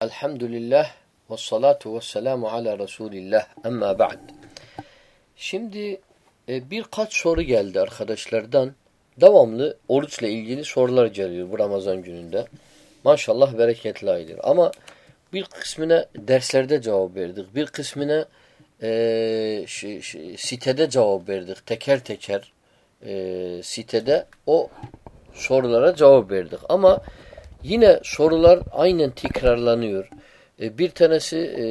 Elhamdülillah ve salatu ve selamu ala Resulillah. Amma ba'd. Şimdi e, birkaç soru geldi arkadaşlardan. Devamlı oruçla ilgili sorular geliyor bu Ramazan gününde. Maşallah bereketli aydır. Ama bir kısmına derslerde cevap verdik. Bir kısmına e, sitede cevap verdik. Teker teker e, sitede o sorulara cevap verdik. Ama Yine sorular aynen tekrarlanıyor. E, bir tanesi e,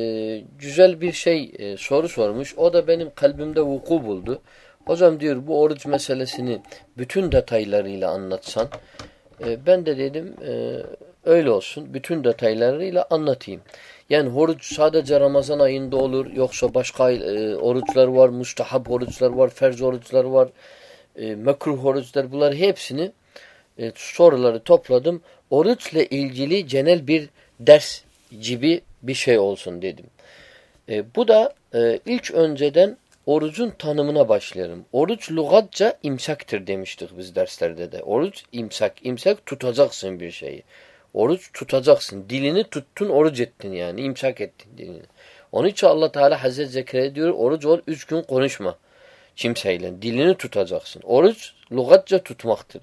güzel bir şey e, soru sormuş. O da benim kalbimde vuku buldu. Hocam diyor bu oruç meselesini bütün detaylarıyla anlatsan. E, ben de dedim öyle olsun. Bütün detaylarıyla anlatayım. Yani oruç sadece Ramazan ayında olur. Yoksa başka oruçlar var. Mustahab oruçlar var. Ferz oruçlar var. E, mekruh oruçlar. Bunlar hepsini e, soruları topladım oruçla ilgili genel bir ders gibi bir şey olsun dedim. E, bu da e, ilk önceden orucun tanımına başlayalım. Oruç lügatça imsaktır demiştik biz derslerde de. Oruç imsak. İmsak tutacaksın bir şeyi. Oruç tutacaksın. Dilini tuttun oruç ettin yani. imsak ettin dilini. Onun için Allah Teala Hazreti Zekeriya diyor oruç ol üç gün konuşma kimseyle. Dilini tutacaksın. Oruç lügatça tutmaktır.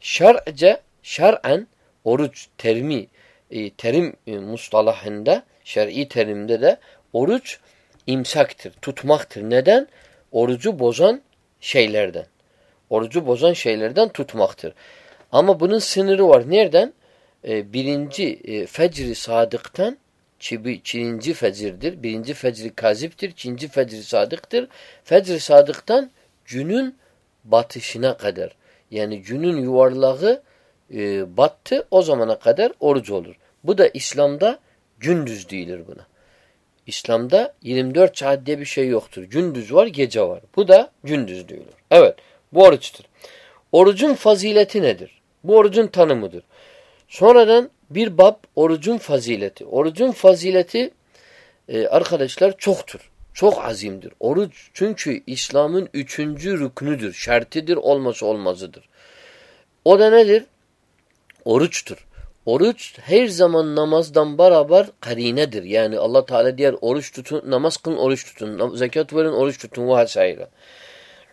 Şer'ce şer'en oruç terimi e, terim e, mustalahında şer'i terimde de oruç imsaktır, tutmaktır. Neden? Orucu bozan şeylerden. Orucu bozan şeylerden tutmaktır. Ama bunun sınırı var. Nereden? E, birinci e, fecri sadıktan çiğinci fecirdir. Birinci fecri kaziptir. ikinci fecri sadıktır. Fecri sadıktan günün batışına kadar. Yani günün yuvarlağı e, battı o zamana kadar oruç olur. Bu da İslam'da gündüz değildir buna. İslam'da 24 saat diye bir şey yoktur. Gündüz var, gece var. Bu da gündüz diyorlar. Evet, bu oruçtur. Orucun fazileti nedir? Bu orucun tanımıdır. Sonradan bir bab orucun fazileti. Orucun fazileti e, arkadaşlar çoktur. Çok azimdir. Oruç çünkü İslam'ın üçüncü rüknüdür. Şertidir, olması olmazıdır. O da nedir? oruçtur. Oruç her zaman namazdan beraber karinedir. Yani Allah Teala diğer oruç tutun, namaz kılın, oruç tutun, zekat verin, oruç tutun ve hasayra.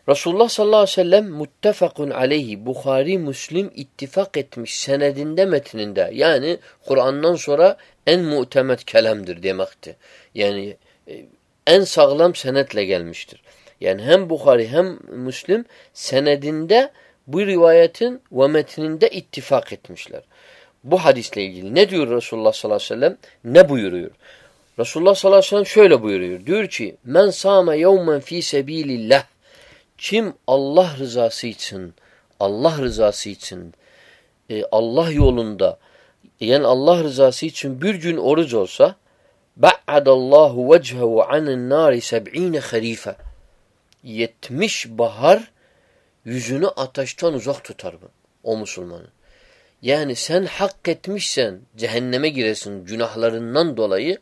Resulullah sallallahu aleyhi ve sellem muttefakun aleyhi Bukhari Müslim ittifak etmiş senedinde metninde. Yani Kur'an'dan sonra en muhtemet kelamdır demekti. Yani e, en sağlam senetle gelmiştir. Yani hem Bukhari hem Müslim senedinde bu rivayetin ve metninde ittifak etmişler. Bu hadisle ilgili ne diyor Resulullah sallallahu aleyhi ve sellem? Ne buyuruyor? Resulullah sallallahu aleyhi ve sellem şöyle buyuruyor. Diyor ki men sâme yevmen fî sebîlillah kim Allah rızası için Allah rızası için e, Allah yolunda yani Allah rızası için bir gün oruç olsa ba'adallahu vecehu anin nari seb'ine harife 70 bahar yüzünü ateşten uzak tutar mı? O Müslümanın. Yani sen hak etmişsen cehenneme giresin günahlarından dolayı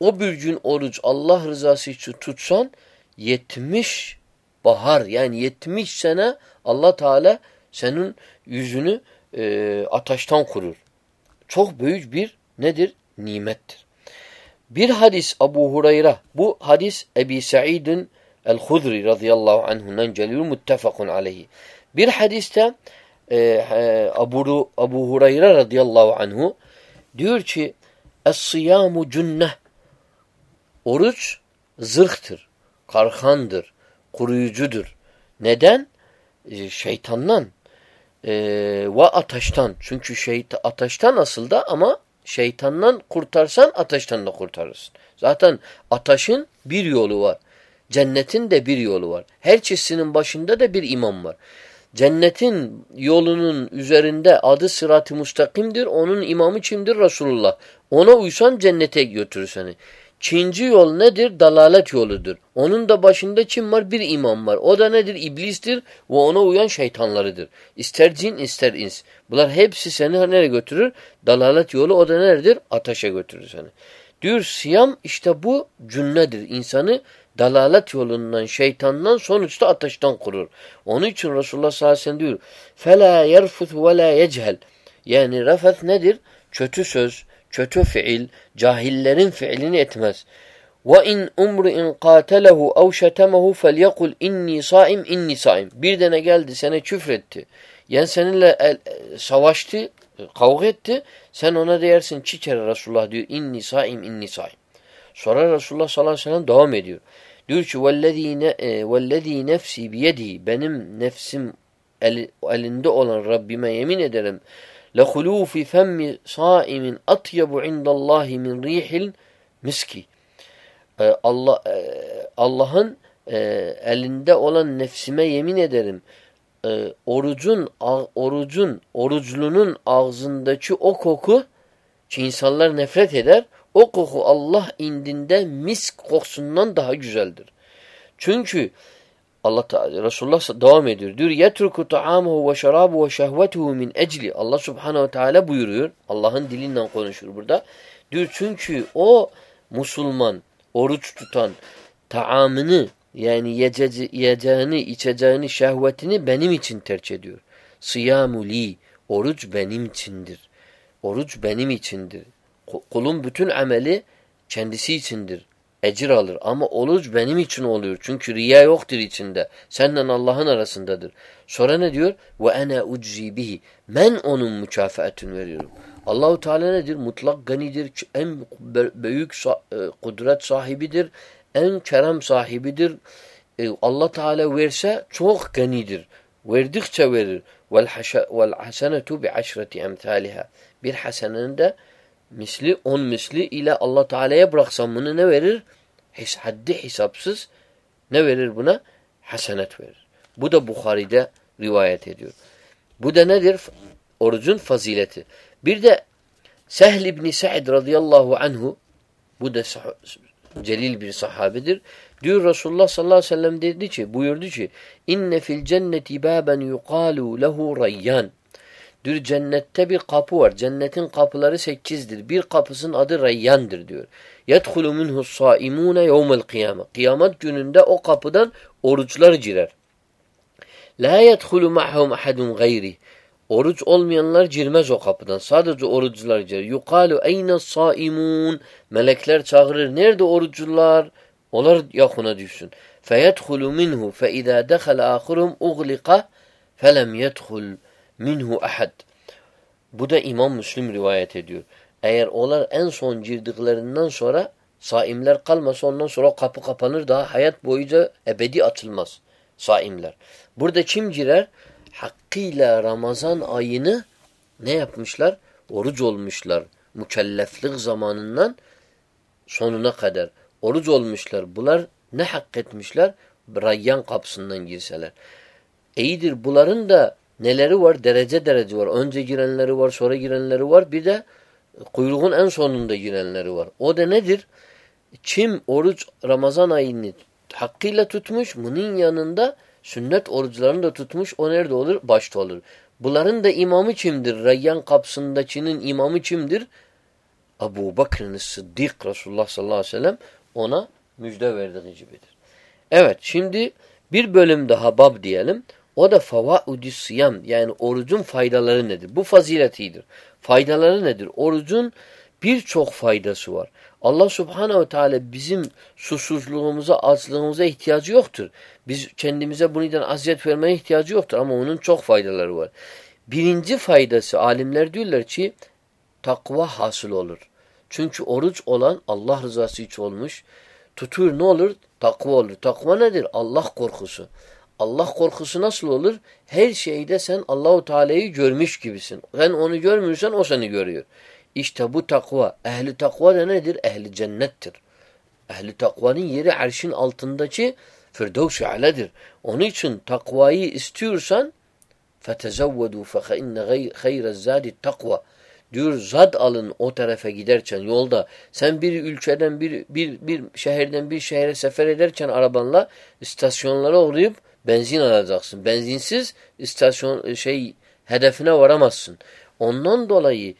o bir gün oruç Allah rızası için tutsan yetmiş bahar yani yetmiş sene Allah Teala senin yüzünü e, ateşten kurur. Çok büyük bir nedir? Nimettir. Bir hadis Abu Hurayra bu hadis Ebi Sa'id'in El-Hudri radıyallahu anhu'dan geliyor muttefakun aleyhi. Bir hadiste e, e, Abu, Abu Hureyre radıyallahu anhu diyor ki Es-siyamu cünneh Oruç zırhtır, karhandır, koruyucudur. Neden? E, şeytandan e, ve ateşten. Çünkü şeyt, ateşten aslında ama şeytandan kurtarsan ateşten de kurtarırsın. Zaten ateşin bir yolu var. Cennetin de bir yolu var. Her çizsinin başında da bir imam var. Cennetin yolunun üzerinde adı sırat-ı müstakimdir. Onun imamı kimdir? Resulullah. Ona uysan cennete götürür seni. Çinci yol nedir? Dalalet yoludur. Onun da başında kim var? Bir imam var. O da nedir? İblistir ve ona uyan şeytanlarıdır. İster cin ister ins. Bunlar hepsi seni nereye götürür? Dalalet yolu o da neredir? Ateşe götürür seni. Diyor siyam işte bu cünnedir. İnsanı dalalet yolundan, şeytandan sonuçta ateşten kurur. Onun için Resulullah sallallahu aleyhi ve sellem diyor فَلَا يَرْفُثْ وَلَا يَجْهَلْ Yani refet nedir? Kötü söz, kötü fiil, cahillerin fiilini etmez. Ve in umru'in qatalehu ev şetemehu felyekul inni saim inni saim. Bir tane geldi sana küfretti. Yani seninle el, savaştı, kavga etti. Sen ona dersin çi kere Resulullah diyor inni saim inni saim. Sonra Resulullah sallallahu aleyhi ve sellem devam ediyor. Diyor ki vellezî e, nefsi biyedihi benim nefsim el, elinde olan Rabbime yemin ederim. لَخُلُوفِ فَمِّ صَائِمٍ أَطْيَبُ عِنْدَ اللّٰهِ مِنْ رِيحِ miski. Ee, Allah e, Allah'ın e, elinde olan nefsime yemin ederim. E, orucun orucun oruclunun ağzındaki o koku ki insanlar nefret eder. O koku Allah indinde misk kokusundan daha güzeldir. Çünkü Allah Teala Resulullah devam ediyor. Diyor yetruku ta'amuhu ve şarabuhu ve şehvetuhu min ecli. Allah Subhanahu ve Teala buyuruyor. Allah'ın dilinden konuşur burada. Diyor çünkü o Müslüman oruç tutan taamını yani yiyeceğini, içeceğini, şehvetini benim için tercih ediyor. Sıyamu li. Oruç benim içindir. Oruç benim içindir. Kulun bütün ameli kendisi içindir. Ecir alır. Ama oruç benim için oluyor. Çünkü riya yoktur içinde. Senden Allah'ın arasındadır. Sonra ne diyor? Ve ene uczi bihi. Ben onun mükafatını veriyorum. Allahu Teala nedir? Mutlak ganidir. En büyük e, kudret sahibidir. En kerem sahibidir. E, Allah Teala verse çok ganidir. Verdikçe verir. Vel hasenetu bi aşreti emthaliha. Bir hasenenin misli on misli ile Allah Teala'ya bıraksan bunu ne verir? His, haddi hesapsız ne verir buna? Hasenet verir. Bu da Bukhari'de rivayet ediyor. Bu da nedir? Orucun fazileti. Bir de Sehl İbni Sa'id radıyallahu anhu bu da celil bir sahabedir. Diyor Resulullah sallallahu aleyhi ve sellem dedi ki, buyurdu ki inne fil cenneti baben yuqalu lehu rayyan. Diyor cennette bir kapı var. Cennetin kapıları sekizdir. Bir kapısının adı Rayyan'dır diyor. يَدْخُلُ مِنْهُ الصَّائِمُونَ يَوْمَ الْقِيَامَةِ Kıyamet gününde o kapıdan oruçlar girer. لَا يَدْخُلُ مَعْهُمْ أَحَدٌ غَيْرِ Oruç olmayanlar girmez o kapıdan. Sadece orucular girer. Yukalu eyne saimun. Melekler çağırır. Nerede orucular? Onlar yakına düşsün. Feyedhulu minhu fe izâ dehal âkhirum uğlika felem yedhul minhu ahad. Bu da İmam Müslim rivayet ediyor. Eğer onlar en son girdiklerinden sonra saimler kalmasa ondan sonra kapı kapanır daha hayat boyunca ebedi açılmaz saimler. Burada kim girer? Hakkıyla Ramazan ayını ne yapmışlar? Oruç olmuşlar. Mükelleflik zamanından sonuna kadar. Oruç olmuşlar. Bunlar ne hak etmişler? Rayyan kapısından girseler. İyidir bunların da neleri var? Derece derece var. Önce girenleri var, sonra girenleri var. Bir de kuyruğun en sonunda girenleri var. O da nedir? Kim oruç Ramazan ayını hakkıyla tutmuş, bunun yanında sünnet oruçlarını da tutmuş, o nerede olur? Başta olur. Bunların da imamı kimdir? Rayyan kapısındakinin imamı kimdir? Abu Bakr'ın Sıddık Resulullah sallallahu aleyhi ve sellem ona müjde verdiği gibidir. Evet şimdi bir bölüm daha bab diyelim. O da favaudü siyam yani orucun faydaları nedir? Bu faziletidir. Faydaları nedir? Orucun birçok faydası var. Allah subhanehu ve teala bizim susuzluğumuza, açlığımıza ihtiyacı yoktur. Biz kendimize bundan aziyet vermeye ihtiyacı yoktur ama onun çok faydaları var. Birinci faydası alimler diyorlar ki takva hasıl olur. Çünkü oruç olan Allah rızası için olmuş. Tutur ne olur? Takva olur. Takva nedir? Allah korkusu. Allah korkusu nasıl olur? Her şeyde sen Allahu Teala'yı görmüş gibisin. Sen onu görmüyorsan o seni görüyor. İşte bu takva. Ehli takva da nedir? Ehli cennettir. Ehli takvanın yeri arşın altındaki Firdevs-i Ale'dir. Onun için takvayı istiyorsan فَتَزَوَّدُوا فَخَاِنَّ خَيْرَ الزَّادِ takva. Diyor zad alın o tarafa giderken yolda. Sen bir ülkeden bir, bir, bir şehirden bir şehre sefer ederken arabanla istasyonlara uğrayıp benzin alacaksın. Benzinsiz istasyon şey hedefine varamazsın. Ondan dolayı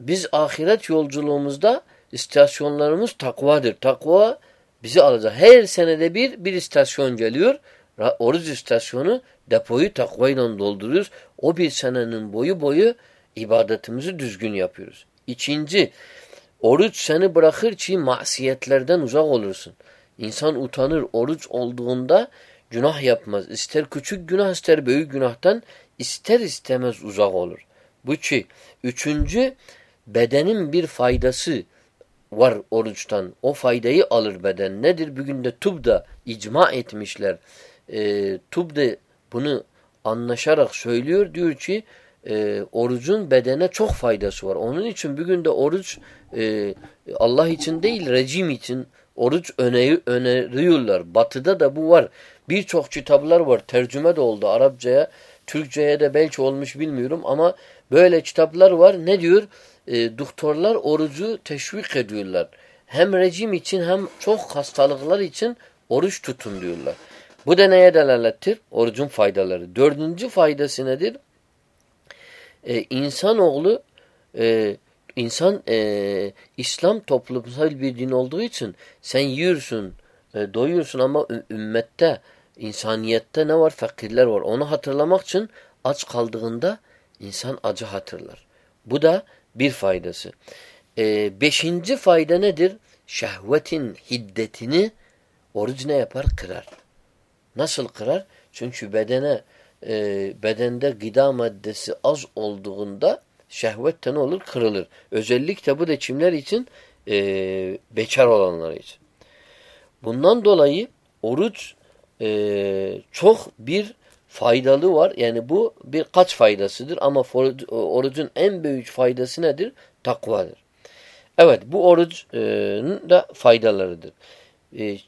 biz ahiret yolculuğumuzda istasyonlarımız takvadır. Takva bizi alacak. Her senede bir bir istasyon geliyor. Oruç istasyonu depoyu takvayla dolduruyoruz. O bir senenin boyu boyu ibadetimizi düzgün yapıyoruz. İkinci, oruç seni bırakır ki masiyetlerden uzak olursun. İnsan utanır. Oruç olduğunda günah yapmaz. İster küçük günah ister büyük günahtan ister istemez uzak olur. Bu ki üçüncü bedenin bir faydası var oruçtan. O faydayı alır beden. Nedir? Bugün de TUB'da icma etmişler. E, TUB'da bunu anlaşarak söylüyor. Diyor ki e, orucun bedene çok faydası var. Onun için bugün de oruç e, Allah için değil rejim için oruç öneri, öneriyorlar. Batıda da bu var. Birçok kitaplar var. Tercüme de oldu Arapçaya. Türkçe'ye de belki olmuş bilmiyorum ama böyle kitaplar var. Ne diyor? E, doktorlar orucu teşvik ediyorlar. Hem rejim için hem çok hastalıklar için oruç tutun diyorlar. Bu da neye delalettir? Orucun faydaları. Dördüncü faydası nedir? Ee, insanoğlu e, insan e, İslam toplumsal bir din olduğu için sen yiyorsun, e, doyuyorsun ama ümmette, insaniyette ne var? Fakirler var. Onu hatırlamak için aç kaldığında insan acı hatırlar. Bu da bir faydası. E, beşinci fayda nedir? Şehvetin hiddetini oruç ne yapar? Kırar. Nasıl kırar? Çünkü bedene e, bedende gıda maddesi az olduğunda şehvet ne olur? Kırılır. Özellikle bu da kimler için? E, bekar olanlar için. Bundan dolayı oruç e, çok bir faydalı var. Yani bu birkaç faydasıdır ama orucun en büyük faydası nedir? Takvadır. Evet bu orucun da faydalarıdır. E,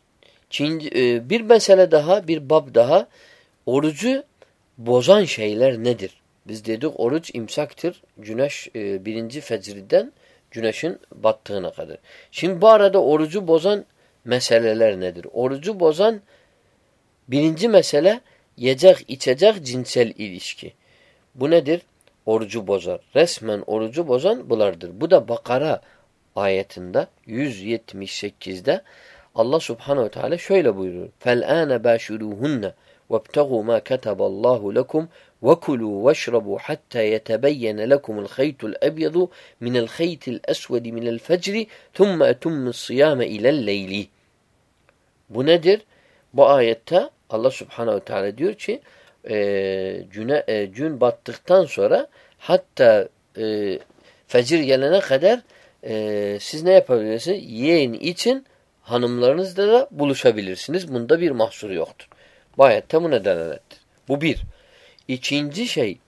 Çin, e, bir mesele daha, bir bab daha. Orucu bozan şeyler nedir? Biz dedik oruç imsaktır. Güneş e, birinci fecriden güneşin battığına kadar. Şimdi bu arada orucu bozan meseleler nedir? Orucu bozan birinci mesele yiyecek içecek cinsel ilişki. Bu nedir? Orucu bozar. Resmen orucu bozan bulardır. Bu da Bakara ayetinde 178'de Allah subhanehu ve teala şöyle buyuruyor. فَالْآنَ بَاشُرُوهُنَّ وَابْتَغُوا مَا كَتَبَ اللّٰهُ لَكُمْ وَكُلُوا وَاشْرَبُوا حَتَّى يَتَبَيَّنَ لَكُمُ الْخَيْتُ الْأَبْيَضُ مِنَ الْخَيْتِ الْأَسْوَدِ مِنَ الْفَجْرِ ثُمَّ أَتُمُّ الصِّيَامَ إِلَى اللَّيْلِ Bu nedir? Bu ayette Allah subhanehu ve teala diyor ki e, güne, e, gün battıktan sonra hatta e, fecir gelene kadar e, siz ne yapabilirsiniz? Yiyin için hanımlarınızla da buluşabilirsiniz. Bunda bir mahsur yoktur. Bu ayette bu delalettir. Bu bir. İkinci şey,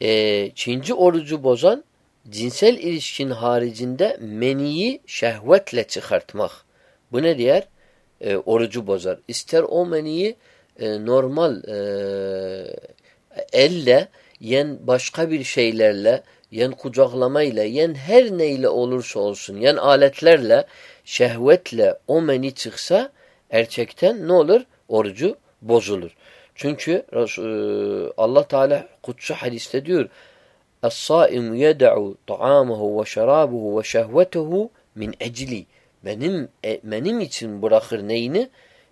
e, ikinci orucu bozan cinsel ilişkin haricinde meniyi şehvetle çıkartmak. Bu ne diğer? E, orucu bozar. İster o meniyi e, normal e, elle, yen başka bir şeylerle yen kucaklamayla, yen her neyle olursa olsun, yen aletlerle, şehvetle o meni çıksa erkekten ne olur? Orucu bozulur. Çünkü e, Allah Teala kutsu hadiste diyor Es-saimu yed'u ta'amahu ve şerabuhu ve şehvetehu min ecli. Benim e, benim için bırakır neyini?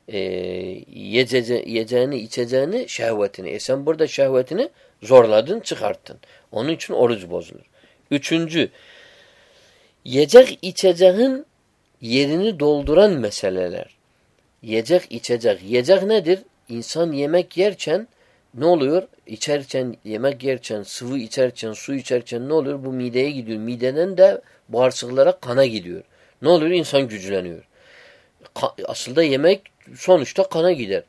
E, yiyeceğini, içeceğini, şehvetini. E sen burada şehvetini zorladın, çıkarttın. Onun için oruç bozulur. Üçüncü, yiyecek içeceğin yerini dolduran meseleler. Yiyecek içecek. Yiyecek nedir? İnsan yemek yerken ne oluyor? İçerken, yemek yerken, sıvı içerken, su içerken ne oluyor? Bu mideye gidiyor. Mideden de bağırsaklara kana gidiyor. Ne oluyor? İnsan güçleniyor. Ka aslında yemek sonuçta kana gider.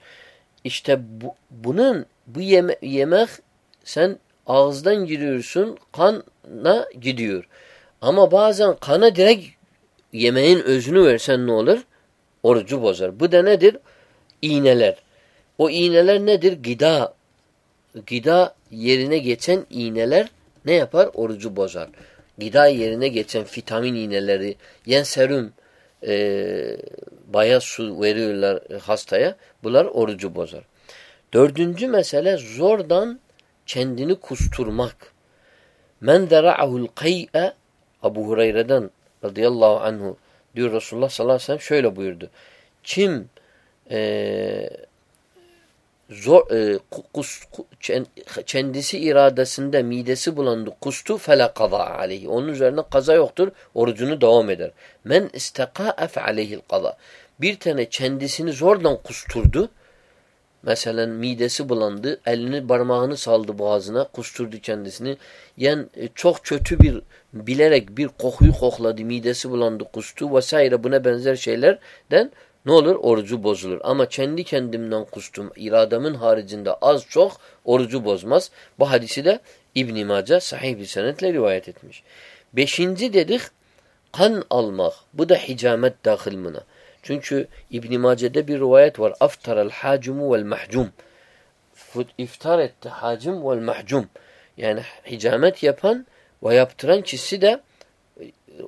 İşte bu, bunun bu yeme yemek sen ağızdan giriyorsun kana gidiyor. Ama bazen kana direkt yemeğin özünü versen ne olur? Orucu bozar. Bu da nedir? İğneler. O iğneler nedir? Gıda. Gıda yerine geçen iğneler ne yapar? Orucu bozar. Gıda yerine geçen vitamin iğneleri, yen serum, e, bayağı su veriyorlar hastaya. Bunlar orucu bozar. Dördüncü mesele zordan kendini kusturmak. Men dera'ahul kay'e Abu Hureyre'den radıyallahu anhu diyor Resulullah sallallahu aleyhi ve sellem şöyle buyurdu. Kim e, zor, e, kus, kendisi iradesinde midesi bulandı kustu fela kaza aleyhi. Onun üzerine kaza yoktur. Orucunu devam eder. Men istekâef aleyhil kaza. Bir tane kendisini zordan kusturdu. Mesela midesi bulandı. Elini parmağını saldı boğazına. Kusturdu kendisini. Yani e, çok kötü bir bilerek bir kokuyu kokladı. Midesi bulandı. Kustu vesaire buna benzer şeylerden ne olur? Orucu bozulur. Ama kendi kendimden kustum, iradamın haricinde az çok orucu bozmaz. Bu hadisi de İbn-i Mace sahih bir senetle rivayet etmiş. Beşinci dedik, kan almak. Bu da hicamet dahil buna. Çünkü İbn-i Mace'de bir rivayet var. Aftaral hacimu vel mahcum. İftar etti hacim vel mahcum. Yani hicamet yapan ve yaptıran kişi de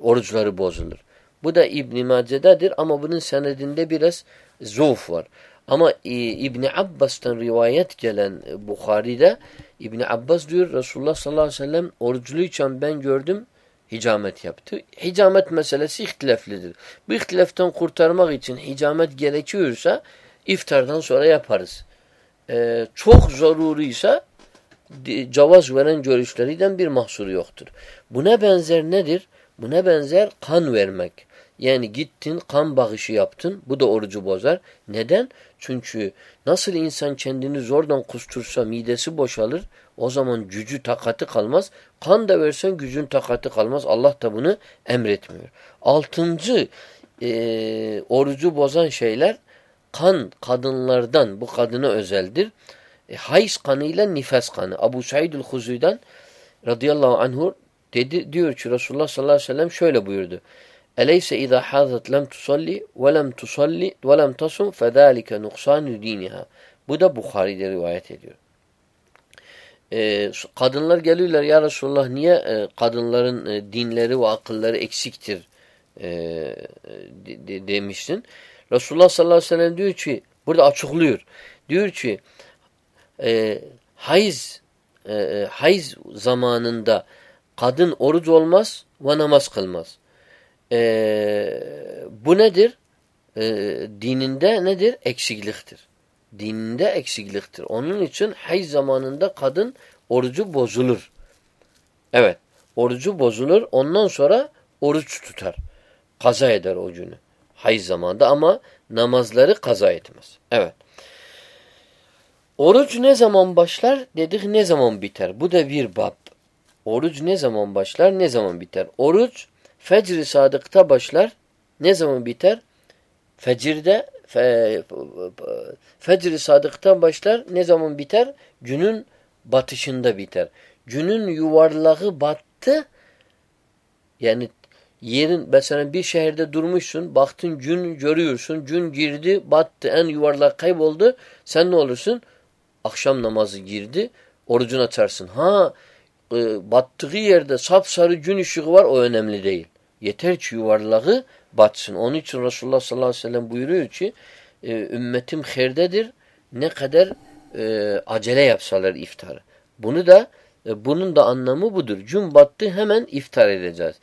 oruçları bozulur. Bu da İbn Mace'dedir ama bunun senedinde biraz zuf var. Ama İbn Abbas'tan rivayet gelen e, Bukhari'de İbn Abbas diyor Resulullah sallallahu aleyhi ve sellem oruçluyken ben gördüm hicamet yaptı. Hicamet meselesi ihtilaflidir. Bu ihtilaftan kurtarmak için hicamet gerekiyorsa iftardan sonra yaparız. Ee, çok zaruriyse cavaz veren görüşleriden bir mahsuru yoktur. Buna benzer nedir? Buna benzer kan vermek. Yani gittin kan bağışı yaptın. Bu da orucu bozar. Neden? Çünkü nasıl insan kendini zordan kustursa midesi boşalır. O zaman gücü takatı kalmaz. Kan da versen gücün takatı kalmaz. Allah da bunu emretmiyor. Altıncı e, orucu bozan şeyler kan kadınlardan bu kadına özeldir. E, hayız kanıyla nifas kanı. Abu Saidül Huzu'dan radıyallahu anhu dedi, diyor ki Resulullah sallallahu aleyhi ve sellem şöyle buyurdu. Eleyse izâ hâzet lem tusalli ve lem tusalli ve lem tasum fezâlike nuksânü dîniha. Bu da Bukhari'de rivayet ediyor. Ee, kadınlar geliyorlar ya Resulullah niye e, kadınların e, dinleri ve akılları eksiktir e, de, de, demiştin. Resulullah sallallahu aleyhi ve sellem diyor ki burada açıklıyor. Diyor ki e, hayız e, e hayız zamanında kadın oruç olmaz ve namaz kılmaz. Ee, bu nedir? Ee, dininde nedir? Eksikliktir. Dininde eksikliktir. Onun için hayız zamanında kadın orucu bozulur. Evet. Orucu bozulur. Ondan sonra oruç tutar. Kaza eder o günü. Hayız zamanında ama namazları kaza etmez. Evet. Oruç ne zaman başlar? Dedik ne zaman biter? Bu da bir bab. Oruç ne zaman başlar? Ne zaman biter? Oruç Fecr-i sadıkta başlar. Ne zaman biter? Fecirde fe, fecr-i sadıktan başlar. Ne zaman biter? Günün batışında biter. Günün yuvarlağı battı. Yani yerin mesela bir şehirde durmuşsun, baktın gün görüyorsun, gün girdi, battı, en yuvarlak kayboldu. Sen ne olursun? Akşam namazı girdi, orucunu açarsın. Ha, e, battığı yerde sapsarı gün ışığı var, o önemli değil. Yeter ki yuvarlağı batsın. Onun için Resulullah sallallahu aleyhi ve sellem buyuruyor ki e, ümmetim herdedir. Ne kadar e, acele yapsalar iftarı. Bunu da e, bunun da anlamı budur. Gün battı hemen iftar edeceğiz.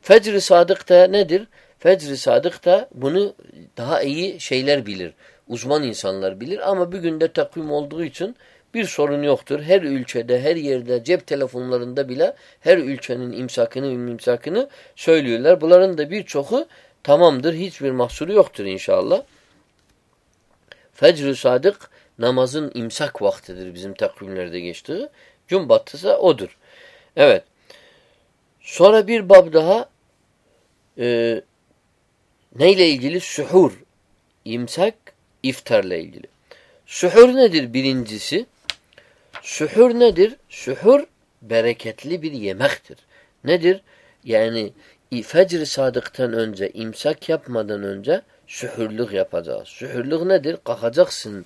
Fecr-i Sadık da nedir? Fecr-i Sadık da bunu daha iyi şeyler bilir. Uzman insanlar bilir ama bir günde takvim olduğu için bir sorun yoktur. Her ülkede, her yerde, cep telefonlarında bile her ülkenin imsakını, imsakını söylüyorlar. Bunların da birçoku tamamdır. Hiçbir mahsuru yoktur inşallah. Fecr-ü Sadık namazın imsak vaktidir bizim takvimlerde geçtiği. Gün battısa odur. Evet. Sonra bir bab daha e, neyle ilgili? Suhur. İmsak, iftarla ilgili. Suhur nedir birincisi? Suhur nedir? Suhur bereketli bir yemektir. Nedir? Yani fecr sadıktan önce, imsak yapmadan önce suhurluk yapacağız. Suhurluk nedir? Kalkacaksın.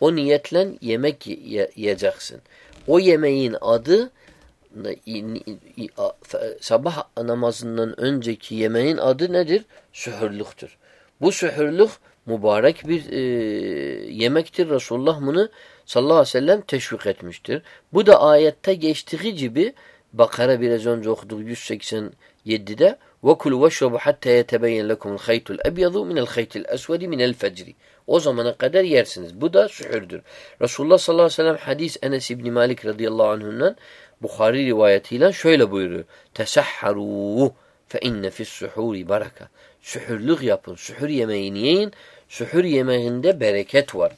O niyetle yemek yiyeceksin. O yemeğin adı sabah namazından önceki yemeğin adı nedir? Suhurluktur. Bu suhurluk mübarek bir e, yemektir. Resulullah bunu sallallahu aleyhi ve sellem teşvik etmiştir. Bu da ayette geçtiği gibi Bakara biraz önce okuduk 187'de وَكُلُوا وَشْرَبُوا حَتَّى يَتَبَيَّنْ لَكُمُ الْخَيْتُ الْأَبْيَضُ مِنَ الْخَيْتِ الْأَسْوَدِ مِنَ الْفَجْرِ O zamana kadar yersiniz. Bu da sühürdür. Resulullah sallallahu aleyhi ve sellem hadis Enes İbni Malik radıyallahu anh'ından Bukhari rivayetiyle şöyle buyuruyor. Tesahharu fe inne fis suhuri baraka. Sühürlük yapın. Sühür yemeğini yiyin. Sühür yemeğinde bereket var.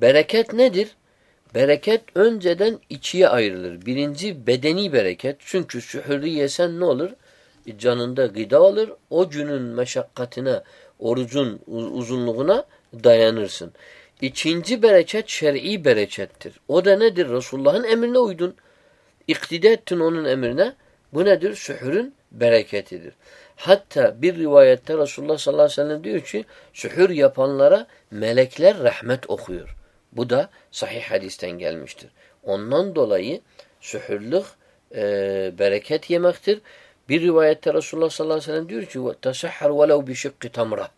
Bereket nedir? Bereket önceden ikiye ayrılır. Birinci bedeni bereket. Çünkü sühürü yesen ne olur? E, canında gıda olur. O günün meşakkatine, orucun uzunluğuna dayanırsın. İkinci bereket şer'i berekettir. O da nedir? Resulullah'ın emrine uydun. İktide ettin onun emrine. Bu nedir? Sühürün bereketidir. Hatta bir rivayette Resulullah sallallahu aleyhi ve sellem diyor ki sühür yapanlara melekler rahmet okuyor. Bu da sahih hadisten gelmiştir. Ondan dolayı sühürlük e, bereket yemektir. Bir rivayette Resulullah sallallahu aleyhi ve sellem diyor ki tesahhar velev bi şıkkı tamra.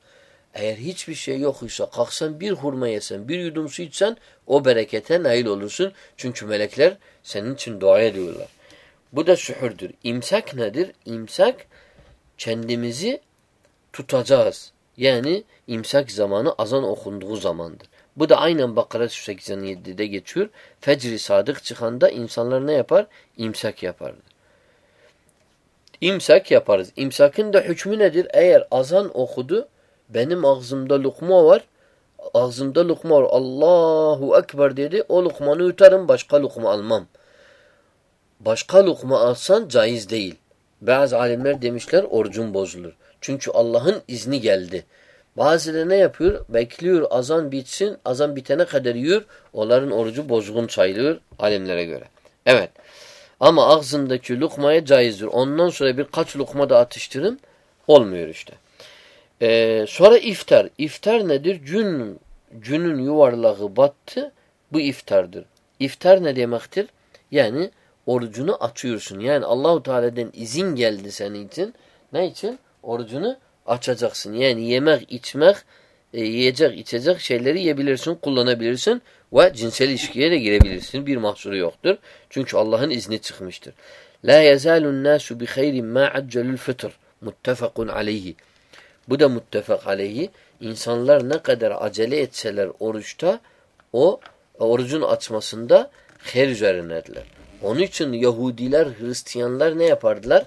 Eğer hiçbir şey yok ise kalksan bir hurma yesen, bir yudum su içsen o berekete nail olursun. Çünkü melekler senin için dua ediyorlar. Bu da sühürdür. İmsak nedir? İmsak kendimizi tutacağız. Yani imsak zamanı azan okunduğu zamandır. Bu da aynen Bakara 187'de geçiyor. Fecri sadık çıkanda insanlar ne yapar? İmsak yaparlar. İmsak yaparız. İmsakın da hükmü nedir? Eğer azan okudu, benim ağzımda lokma var, ağzımda lokma var, Allahu Ekber dedi, o lokmanı yutarım, başka lokma almam. Başka lokma alsan caiz değil. Bazı alimler demişler orucun bozulur. Çünkü Allah'ın izni geldi. Bazıları ne yapıyor? Bekliyor azan bitsin, azan bitene kadar yiyor. Onların orucu bozgun sayılıyor alimlere göre. Evet. Ama ağzındaki lokmaya caizdir. Ondan sonra birkaç lokma da atıştırın. Olmuyor işte. Ee, sonra iftar. İftar nedir? Gün, günün yuvarlağı battı. Bu iftardır. İftar ne demektir? Yani orucunu açıyorsun. Yani Allahu Teala'dan izin geldi senin için. Ne için? Orucunu açacaksın. Yani yemek, içmek, e, yiyecek, içecek şeyleri yiyebilirsin, kullanabilirsin ve cinsel ilişkiye de girebilirsin. Bir mahsuru yoktur. Çünkü Allah'ın izni çıkmıştır. La yazalun nasu bi hayrin ma accelul fitr. Muttefakun aleyhi. Bu da muttefak aleyhi. İnsanlar ne kadar acele etseler oruçta o orucun açmasında her üzerindedirler. Onun için Yahudiler, Hristiyanlar ne yapardılar?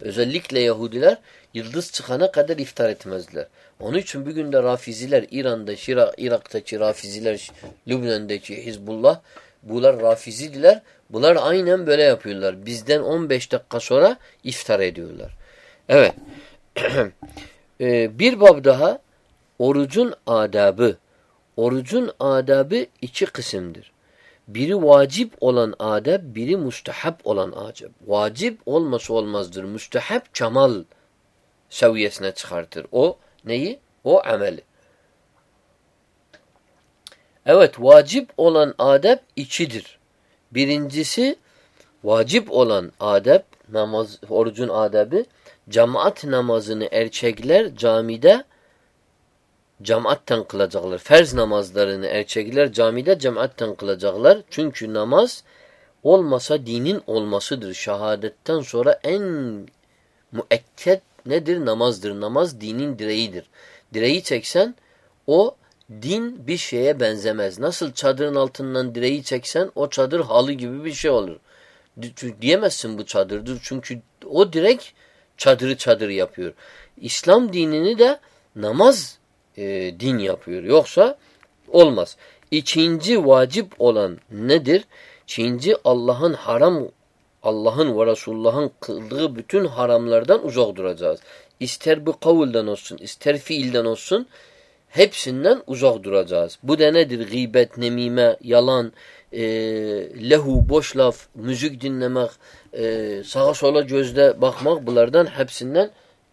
Özellikle Yahudiler yıldız çıkana kadar iftar etmezler. Onun için bugün de Rafiziler, İran'da, Şira, Irak'taki Rafiziler, Lübnan'daki Hizbullah, bunlar Rafizidiler. Bunlar aynen böyle yapıyorlar. Bizden 15 dakika sonra iftar ediyorlar. Evet. Ee, bir bab daha orucun adabı. Orucun adabı iki kısımdır. Biri vacip olan adab, biri müstehap olan adab. Vacip olması olmazdır. Müstehap kemal seviyesine çıkartır. O neyi? O ameli. Evet, vacip olan adab ikidir. Birincisi, vacip olan adab, namaz, orucun adabı, cemaat namazını erkekler camide cemaatten kılacaklar. Ferz namazlarını erkekler camide cemaatten kılacaklar. Çünkü namaz olmasa dinin olmasıdır. Şehadetten sonra en müekket nedir? Namazdır. Namaz dinin direğidir. Direği çeksen o din bir şeye benzemez. Nasıl çadırın altından direği çeksen o çadır halı gibi bir şey olur. Diyemezsin bu çadırdır. Çünkü o direk çadırı çadır yapıyor. İslam dinini de namaz e, din yapıyor. Yoksa olmaz. İkinci vacip olan nedir? İkinci Allah'ın haram Allah'ın ve Resulullah'ın kıldığı bütün haramlardan uzak duracağız. İster bu kavulden olsun, ister fiilden olsun hepsinden uzak duracağız. Bu da nedir? Gıybet, nemime, yalan, e, lehu, boş laf, müzik dinlemek, e, sağa sola gözde bakmak bunlardan hepsinden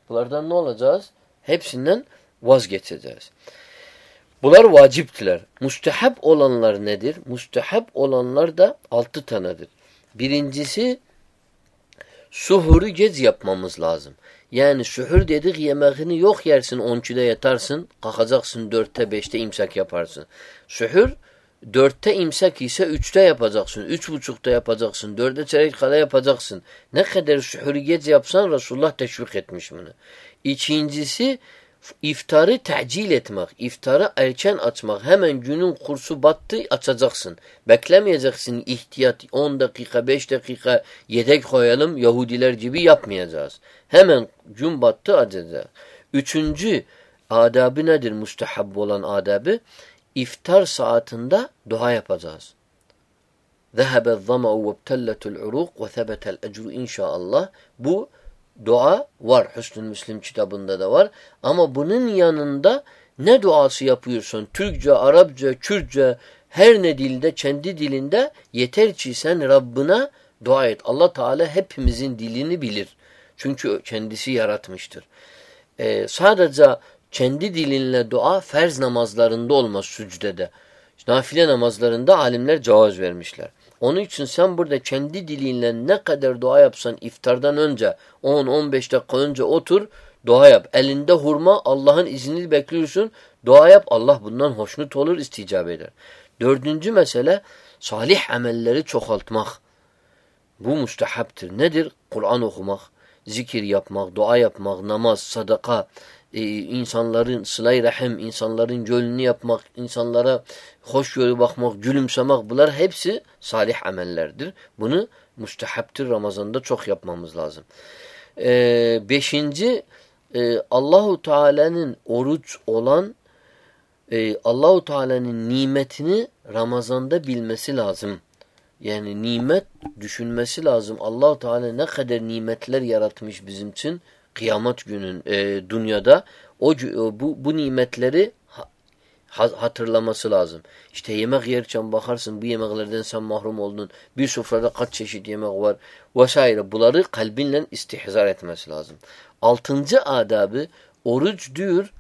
bunlardan ne olacağız? Hepsinden vazgeçeceğiz. Bunlar vaciptiler. Müstehap olanlar nedir? Müstehap olanlar da altı tanedir. Birincisi suhuru gec yapmamız lazım. Yani suhur dedik yemeğini yok yersin 12'de yatarsın kalkacaksın 4'te 5'te imsak yaparsın. Suhur dörtte imsak ise üçte yapacaksın. Üç buçukta yapacaksın. Dörde çeyrek kala yapacaksın. Ne kadar suhuriyet yapsan Resulullah teşvik etmiş bunu. İkincisi iftarı tecil etmek. İftarı erken açmak. Hemen günün kursu battı açacaksın. Beklemeyeceksin ihtiyat 10 dakika 5 dakika yedek koyalım Yahudiler gibi yapmayacağız. Hemen gün battı açacağız. Üçüncü adabı nedir müstehab olan adabı? İftar saatinde dua yapacağız. ذهب الظمأ وابتلت العروق وثبت الأجر inşallah. Bu dua var. Hüsnü Müslim kitabında da var. Ama bunun yanında ne duası yapıyorsun? Türkçe, Arapça, Kürtçe, her ne dilde, kendi dilinde yeter ki sen Rabbına dua et. Allah Teala hepimizin dilini bilir. Çünkü kendisi yaratmıştır. Ee, sadece kendi dilinle dua ferz namazlarında olmaz sücdede. Nafile namazlarında alimler cevaz vermişler. Onun için sen burada kendi dilinle ne kadar dua yapsan iftardan önce 10-15 dakika önce otur dua yap. Elinde hurma Allah'ın iznini bekliyorsun. Dua yap Allah bundan hoşnut olur isticap eder. Dördüncü mesele salih amelleri çoğaltmak. Bu müstehaptır. Nedir? Kur'an okumak, zikir yapmak, dua yapmak, namaz, sadaka, e, insanların sılay rahim, insanların gönlünü yapmak, insanlara hoşgörü bakmak, gülümsemek bunlar hepsi salih amellerdir. Bunu müstehaptır Ramazan'da çok yapmamız lazım. E, beşinci e, Allahu Teala'nın oruç olan e, Allahu Teala'nın nimetini Ramazan'da bilmesi lazım. Yani nimet düşünmesi lazım. Allahu Teala ne kadar nimetler yaratmış bizim için kıyamet günün e, dünyada o bu bu nimetleri hatırlaması lazım. İşte yemek yerken bakarsın bu yemeklerden sen mahrum oldun. Bir sofrada kaç çeşit yemek var vesaire. Bunları kalbinle istihzar etmesi lazım. Altıncı adabı oruç diyor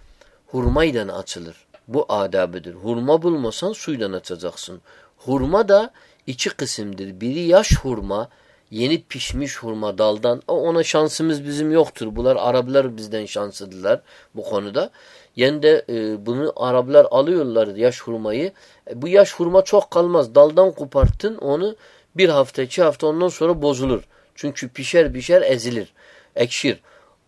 hurmayla açılır. Bu adabıdır. Hurma bulmasan suyla açacaksın. Hurma da iki kısımdır. Biri yaş hurma, yeni pişmiş hurma daldan. Ona şansımız bizim yoktur. Bunlar Araplar bizden şanslıdılar bu konuda. Yani de e, bunu Araplar alıyorlar yaş hurmayı. E, bu yaş hurma çok kalmaz. Daldan koparttın onu bir hafta iki hafta ondan sonra bozulur. Çünkü pişer pişer ezilir. Ekşir.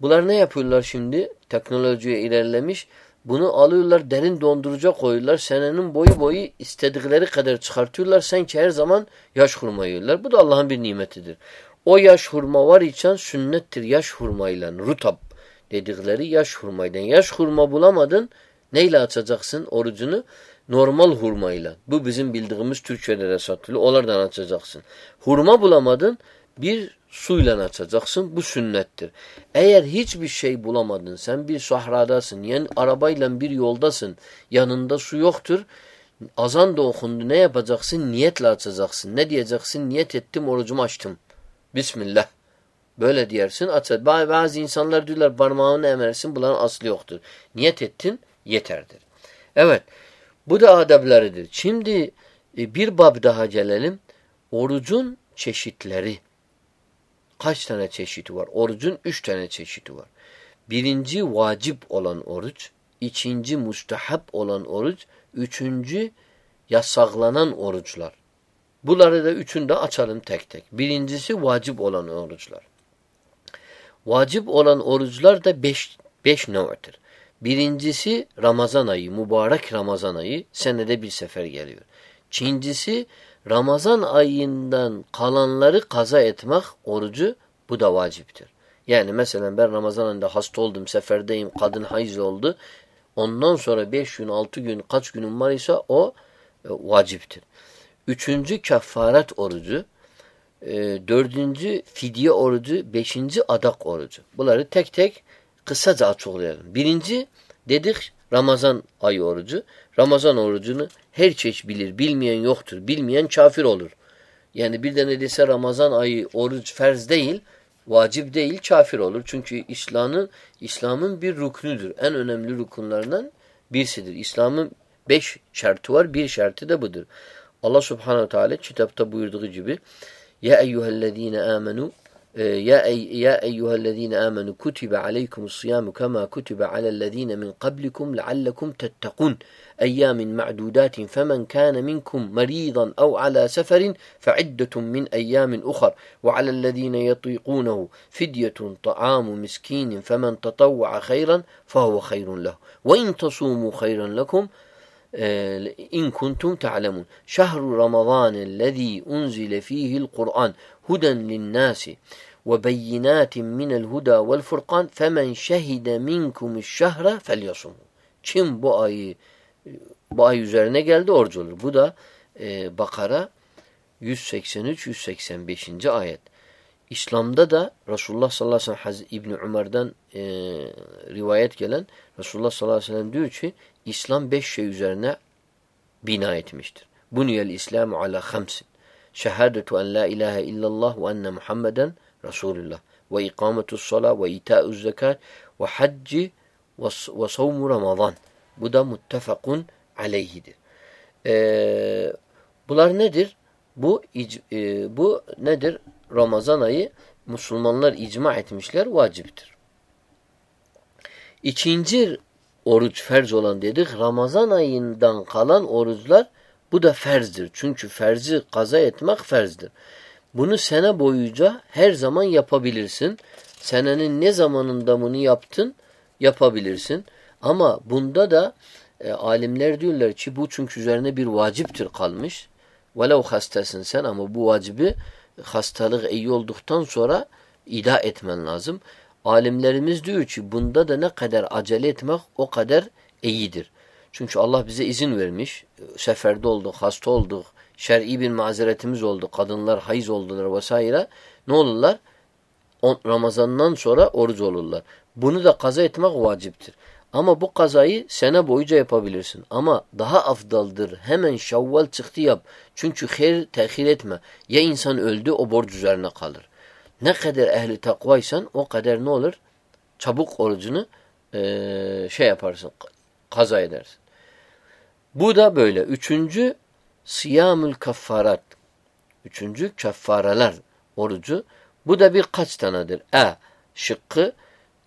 Bunlar ne yapıyorlar şimdi? Teknolojiye ilerlemiş. Bunu alıyorlar derin donduruca koyuyorlar. Senenin boyu boyu istedikleri kadar çıkartıyorlar. Sanki her zaman yaş hurma yiyorlar. Bu da Allah'ın bir nimetidir. O yaş hurma var için sünnettir yaş hurmayla. Rutab dedikleri yaş hurmayla. Yaş hurma bulamadın neyle açacaksın orucunu? Normal hurmayla. Bu bizim bildiğimiz Türkiye'de de satılıyor. Onlardan açacaksın. Hurma bulamadın bir suyla açacaksın. Bu sünnettir. Eğer hiçbir şey bulamadın, sen bir sahradasın, yani arabayla bir yoldasın, yanında su yoktur, azan da okundu, ne yapacaksın? Niyetle açacaksın. Ne diyeceksin? Niyet ettim, orucumu açtım. Bismillah. Böyle diyersin, açar. Bazı insanlar diyorlar parmağını emersin, bunların aslı yoktur. Niyet ettin, yeterdir. Evet, bu da adablarıdır. Şimdi e, bir bab daha gelelim. Orucun çeşitleri. Kaç tane çeşidi var? Orucun üç tane çeşidi var. Birinci vacip olan oruç, ikinci müstehap olan oruç, üçüncü yasaklanan oruçlar. Bunları da üçünü de açalım tek tek. Birincisi vacip olan oruçlar. Vacip olan oruçlar da beş, beş nev'tir. Birincisi Ramazan ayı, mübarek Ramazan ayı senede bir sefer geliyor. İkincisi Ramazan ayından kalanları kaza etmek orucu bu da vaciptir. Yani mesela ben Ramazan ayında hasta oldum, seferdeyim, kadın hayız oldu. Ondan sonra beş gün, altı gün, kaç günüm var ise o e, vaciptir. Üçüncü kefaret orucu, e, dördüncü fidye orucu, beşinci adak orucu. Bunları tek tek kısaca açıklayalım. Birinci dedik Ramazan ayı orucu. Ramazan orucunu her çeşit bilir. Bilmeyen yoktur. Bilmeyen kafir olur. Yani bir de ne dese Ramazan ayı oruç ferz değil, vacip değil, kafir olur. Çünkü İslam'ın İslam'ın bir ruknudur. En önemli rukunlarından birisidir. İslam'ın beş şartı var. Bir şartı da budur. Allah subhanehu teala kitapta buyurduğu gibi Ya eyyühellezine amenu يا أي يا أيها الذين آمنوا كتب عليكم الصيام كما كتب على الذين من قبلكم لعلكم تتقون. أيام معدودات فمن كان منكم مريضا أو على سفر فعدة من أيام أخر. وعلى الذين يطيقونه فدية طعام مسكين فمن تطوع خيرا فهو خير له. وإن تصوموا خيرا لكم إن كنتم تعلمون. شهر رمضان الذي أنزل فيه القرآن هدى للناس. وبينات من الهدى والفرقان femen şehide minkumu şehre felyasum. Kim bu ayı bu ay üzerine geldi oruç olur. Bu da e, Bakara 183-185. ayet. İslam'da da Resulullah sallallahu aleyhi ve sellem Hazreti İbni Umar'dan e, rivayet gelen Resulullah sallallahu aleyhi ve sellem diyor ki İslam beş şey üzerine bina etmiştir. Buniyel İslamu ala hamsin. Şehadetu en la ilahe illallah ve enne Muhammeden Resulullah ve ikametus sala ve ita'uz zekat ve hacci ve savmu ramazan. Bu da muttefakun aleyhidir. Ee, bunlar nedir? Bu e, bu nedir? Ramazan ayı Müslümanlar icma etmişler vaciptir. İkinci oruç ferz olan dedik. Ramazan ayından kalan oruçlar bu da ferzdir. Çünkü ferzi kaza etmek ferzdir. Bunu sene boyunca her zaman yapabilirsin. Senenin ne zamanında bunu yaptın yapabilirsin. Ama bunda da e, alimler diyorlar ki bu çünkü üzerine bir vaciptir kalmış. Velev hastasın sen ama bu vacibi hastalık iyi olduktan sonra ida etmen lazım. Alimlerimiz diyor ki bunda da ne kadar acele etmek o kadar iyidir. Çünkü Allah bize izin vermiş. Seferde olduk, hasta olduk, şer'i bir mazeretimiz oldu. Kadınlar hayız oldular vesaire. Ne olurlar? Ramazandan sonra oruç olurlar. Bunu da kaza etmek vaciptir. Ama bu kazayı sene boyunca yapabilirsin. Ama daha afdaldır. Hemen şavval çıktı yap. Çünkü her tehir etme. Ya insan öldü o borç üzerine kalır. Ne kadar ehli takvaysan o kadar ne olur? Çabuk orucunu e, şey yaparsın. Kaza edersin. Bu da böyle. Üçüncü siyamül kaffarat. Üçüncü kaffareler orucu. Bu da birkaç tanedir. E şıkkı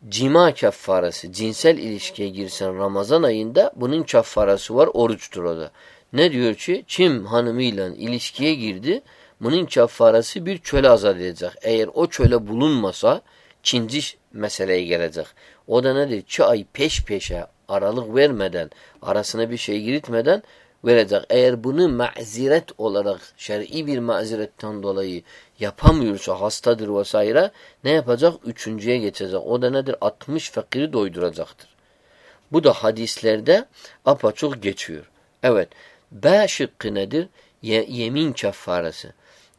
cima kaffarası. Cinsel ilişkiye girsen Ramazan ayında bunun kaffarası var. Oruçtur o da. Ne diyor ki? Kim hanımıyla ilişkiye girdi bunun kaffarası bir çöle azat edecek. Eğer o çöle bulunmasa ikinci meseleye gelecek. O da nedir? İki ay peş peşe aralık vermeden, arasına bir şey giritmeden verecek. Eğer bunu maziret olarak şer'i bir maziretten dolayı yapamıyorsa hastadır vesaire ne yapacak? Üçüncüye geçecek. O da nedir? 60 fakiri doyduracaktır. Bu da hadislerde apaçuk geçiyor. Evet. B şıkkı nedir? Ye yemin keffaresi.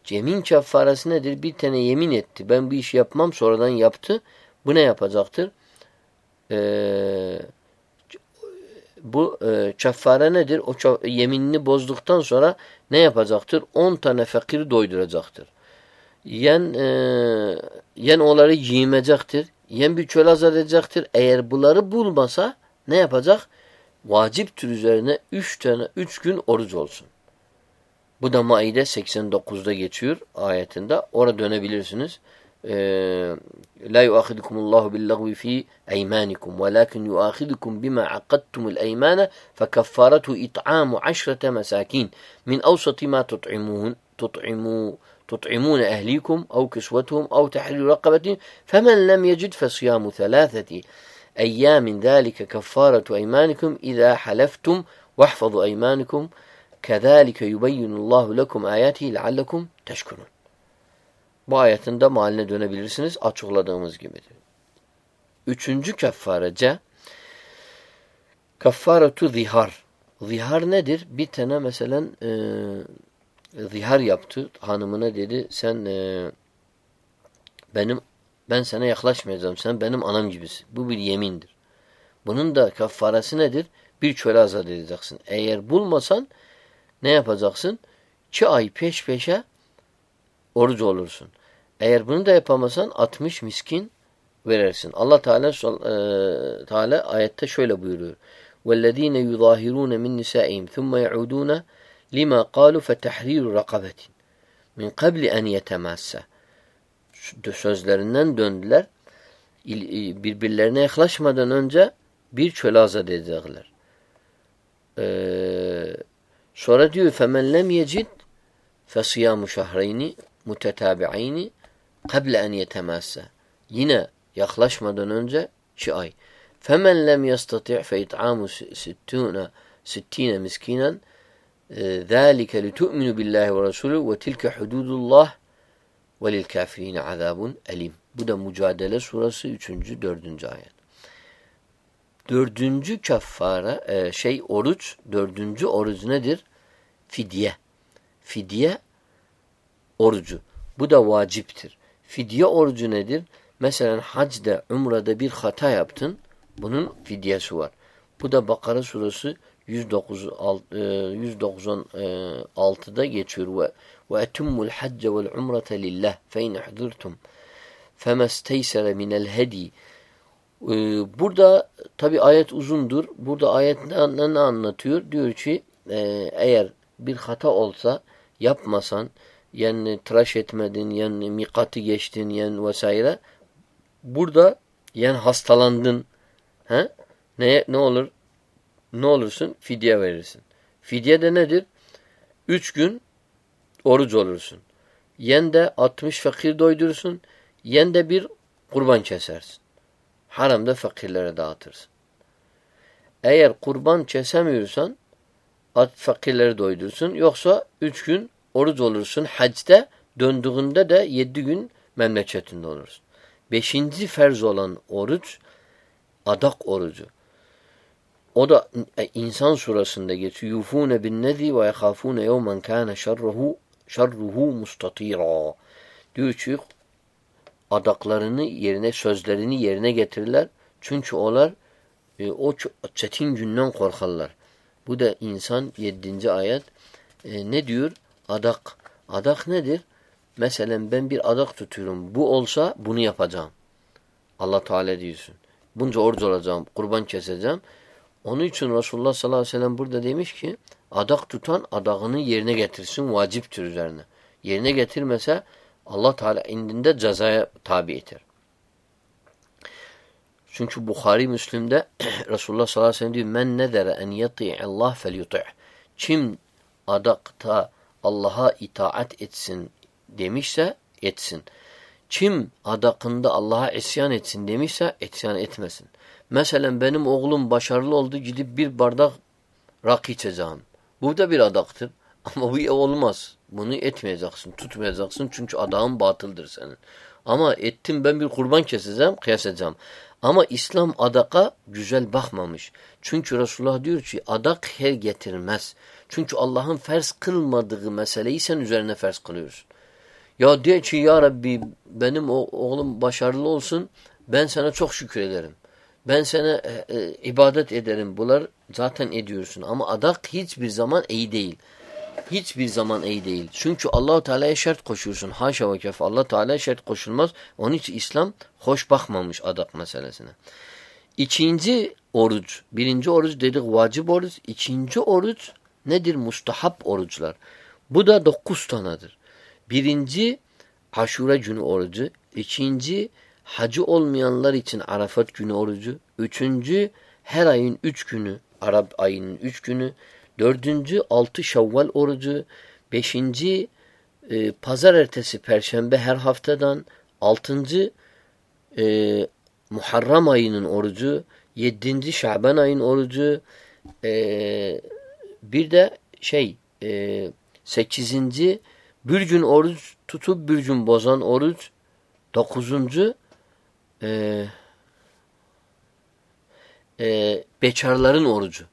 Yemin keffaresi nedir? Bir tane yemin etti. Ben bir iş yapmam sonradan yaptı. Bu ne yapacaktır? Eee bu e, keffare nedir? O yeminini bozduktan sonra ne yapacaktır? 10 tane fakiri doyduracaktır. Yen, e, yen onları giymeyecektir. Yen bir çöl azar. Eğer bunları bulmasa ne yapacak? Vaciptir üzerine 3 tane 3 gün oruç olsun. Bu da Maide 89'da geçiyor ayetinde. Orada dönebilirsiniz. لا يؤاخذكم الله باللغو في أيمانكم ولكن يؤاخذكم بما عقدتم الأيمان فكفارته إطعام عشرة مساكين. من أوسط ما تطعمون تطعموا تطعمون أهليكم أو كسوتهم أو تحرير رقبة فمن لم يجد فصيام ثلاثة أيام ذلك كفارة أيمانكم. إذا حلفتم واحفظوا أيمانكم. كذلك يبين الله لكم آياته لعلكم تشكرون. Bu ayetinde mahaline dönebilirsiniz. Açıkladığımız gibidir. Üçüncü keffarece keffaretu zihar. Zihar nedir? Bir tane mesela e, zihar yaptı. Hanımına dedi sen e, benim ben sana yaklaşmayacağım. Sen benim anam gibisin. Bu bir yemindir. Bunun da keffaresi nedir? Bir çöle azat edeceksin. Eğer bulmasan ne yapacaksın? İki ay peş peşe oruç olursun. Eğer bunu da yapamasan 60 miskin verirsin. Allah Teala e, Teala ayette şöyle buyuruyor. وَالَّذ۪ينَ يُظَاهِرُونَ مِنْ نِسَائِهِمْ ثُمَّ يَعُودُونَ لِمَا قَالُوا فَتَحْرِيرُ رَقَبَةٍ مِنْ قَبْلِ أَنْ يَتَمَاسَّ sözlerinden döndüler. Birbirlerine yaklaşmadan önce bir çöle azat edecekler. Ee, sonra diyor فَمَنْ لَمْ يَجِدْ فَصِيَامُ شَهْرَيْنِ مُتَتَابِعَيْنِ قَبْلَ اَنْ يَتَمَاسَّ Yine yaklaşmadan önce iki ay. فَمَنْ لَمْ يَسْتَطِعْ فَاِطْعَامُ سِتِّينَ سِتِّينَ مِسْكِينًا ذَٰلِكَ لِتُؤْمِنُ بِاللّٰهِ وَرَسُولُهُ وَتِلْكَ حُدُودُ اللّٰهِ وَلِلْكَافِرِينَ عَذَابٌ اَلِيمٌ Bu da Mücadele Surası 3. 4. ayet. Dördüncü kaffara e, şey oruç, dördüncü oruç nedir? Fidye. Fidye orucu. Bu da vaciptir. Fidye orucu nedir? Mesela hacda, umrada bir hata yaptın. Bunun fidyesi var. Bu da Bakara suresi 109 196'da geçiyor ve ve etummul hacce vel umrete lillah fe in ihdirtum femesteysere minel hedi Burada tabi ayet uzundur. Burada ayet ne, ne anlatıyor? Diyor ki e, eğer bir hata olsa yapmasan yani tıraş etmedin yani mikatı geçtin yani vesaire burada yani hastalandın he? Ne, ne olur? Ne olursun? Fidye verirsin. Fidye de nedir? Üç gün oruç olursun. Yen de 60 fakir doydurursun. Yen de bir kurban kesersin. Haramda fakirlere dağıtırsın. Eğer kurban kesemiyorsan at fakirleri doydursun. Yoksa üç gün oruç olursun. Hacda döndüğünde de yedi gün memleketinde olursun. Beşinci ferz olan oruç adak orucu. O da e, insan surasında geçiyor. Yufune bin nezi ve yehafune yevmen kana şerruhu şerruhu mustatira. Diyor ki adaklarını yerine sözlerini yerine getirirler. Çünkü onlar e, o çetin günden korkarlar. Bu da insan 7. ayet e, ne diyor? Adak. Adak nedir? Mesela ben bir adak tutuyorum. Bu olsa bunu yapacağım. Allah Teala diyorsun. Bunca oruç olacağım, kurban keseceğim. Onun için Resulullah sallallahu aleyhi ve sellem burada demiş ki adak tutan adağını yerine getirsin vaciptir üzerine. Yerine getirmese Allah Teala indinde cezaya tabi eter. Çünkü Bukhari Müslim'de Resulullah sallallahu aleyhi ve sellem diyor men nedere en yati'i Allah fel yuti'. Kim adakta Allah'a itaat etsin demişse etsin. Kim adakında Allah'a isyan etsin demişse isyan etmesin. Mesela benim oğlum başarılı oldu gidip bir bardak rak içeceğim. Bu da bir adaktır. Ama bu olmaz. Bunu etmeyeceksin, tutmayacaksın çünkü adağın batıldır senin. Ama ettim ben bir kurban keseceğim, keseceğim. Ama İslam adaka güzel bakmamış. Çünkü Resulullah diyor ki adak her getirmez. Çünkü Allah'ın farz kılmadığı meseleyi sen üzerine farz kılıyorsun. Ya diyor ki ya Rabbi benim oğlum başarılı olsun ben sana çok şükür ederim. Ben sana e, e, ibadet ederim. Bunlar zaten ediyorsun. Ama adak hiçbir zaman iyi değil. Hiçbir zaman iyi değil. Çünkü Allahu Teala'ya şart koşuyorsun. Haşa ve kef. Allah Teala'ya şart koşulmaz. Onun için İslam hoş bakmamış adak meselesine. İkinci oruç. Birinci oruç dedik vacip oruç. İkinci oruç nedir? Mustahap oruçlar. Bu da dokuz tanedir. Birinci Aşure günü orucu. İkinci hacı olmayanlar için Arafat günü orucu. Üçüncü her ayın üç günü. Arap ayının üç günü. Dördüncü altı şevval orucu. Beşinci e, pazar ertesi perşembe her haftadan. Altıncı e, Muharram ayının orucu. Yedinci Şaban ayın orucu. E, bir de şey e, sekizinci bir gün oruç tutup bir gün bozan oruç. Dokuzuncu e, e, bekarların orucu.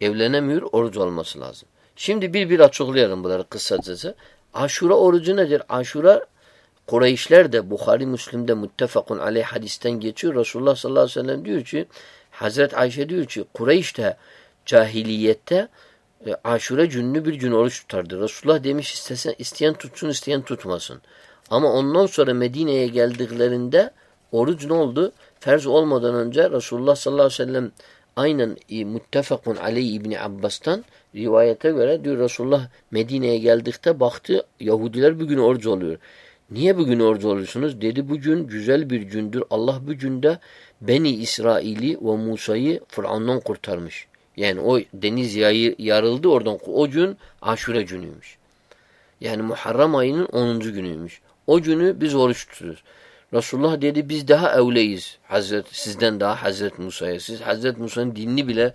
Evlenemiyor, oruç olması lazım. Şimdi bir bir açıklayalım bunları kısacası. Aşura orucu nedir? Aşura Kureyşler de Bukhari Müslim'de muttefakun aleyh hadisten geçiyor. Resulullah sallallahu aleyhi ve sellem diyor ki Hazret Ayşe diyor ki Kureyş de cahiliyette e, aşure gününü bir gün oruç tutardı. Resulullah demiş istesen, isteyen tutsun isteyen tutmasın. Ama ondan sonra Medine'ye geldiklerinde oruç ne oldu? Ferz olmadan önce Resulullah sallallahu aleyhi ve sellem aynen e, muttefakun aleyh İbni Abbas'tan rivayete göre diyor Resulullah Medine'ye geldikte baktı Yahudiler bir gün oruç oluyor. Niye bugün oruç oluyorsunuz? Dedi bugün güzel bir gündür. Allah bu günde Beni İsrail'i ve Musa'yı Fıraun'dan kurtarmış. Yani o deniz yayı yarıldı oradan. O gün aşure günüymüş. Yani Muharrem ayının 10. günüymüş. O günü biz oruç tutuyoruz. Resulullah dedi biz daha evleyiz. Hazret, sizden daha Hazret Musa'ya. Siz Hazret Musa'nın dinini bile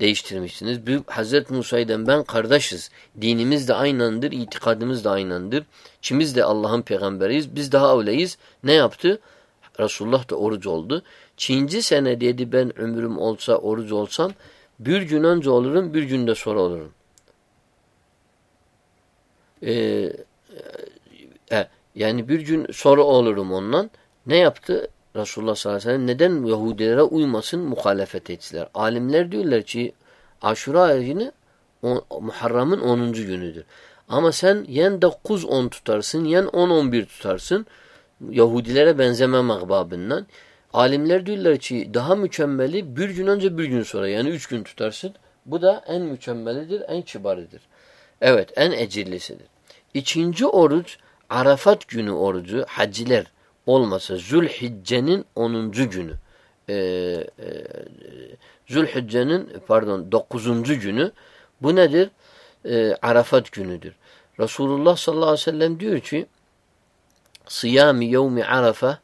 değiştirmişsiniz. Biz Hazret Musa'yla ben kardeşiz. Dinimiz de aynandır, itikadımız da aynandır. Çimiz de Allah'ın peygamberiyiz. Biz daha öyleyiz. Ne yaptı? Resulullah da oruç oldu. Çinci sene dedi ben ömrüm olsa oruç olsam bir gün önce olurum, bir günde sonra olurum. Ee, e, yani bir gün sonra olurum ondan. Ne yaptı? Resulullah sallallahu aleyhi ve sellem neden Yahudilere uymasın muhalefet ettiler. Alimler diyorlar ki Aşura ayını Muharrem'in 10. günüdür. Ama sen yen 9-10 tutarsın, yen 10-11 tutarsın. Yahudilere benzememek babından. Alimler diyorlar ki daha mükemmeli bir gün önce bir gün sonra yani üç gün tutarsın. Bu da en mükemmelidir, en kibarıdır. Evet, en ecirlisidir. İkinci oruç Arafat günü orucu haciler olmasa Zülhicce'nin 10. günü. Ee, e, Zülhicce'nin pardon 9. günü. Bu nedir? Ee, Arafat günüdür. Resulullah sallallahu aleyhi ve sellem diyor ki Siyami yevmi Arafa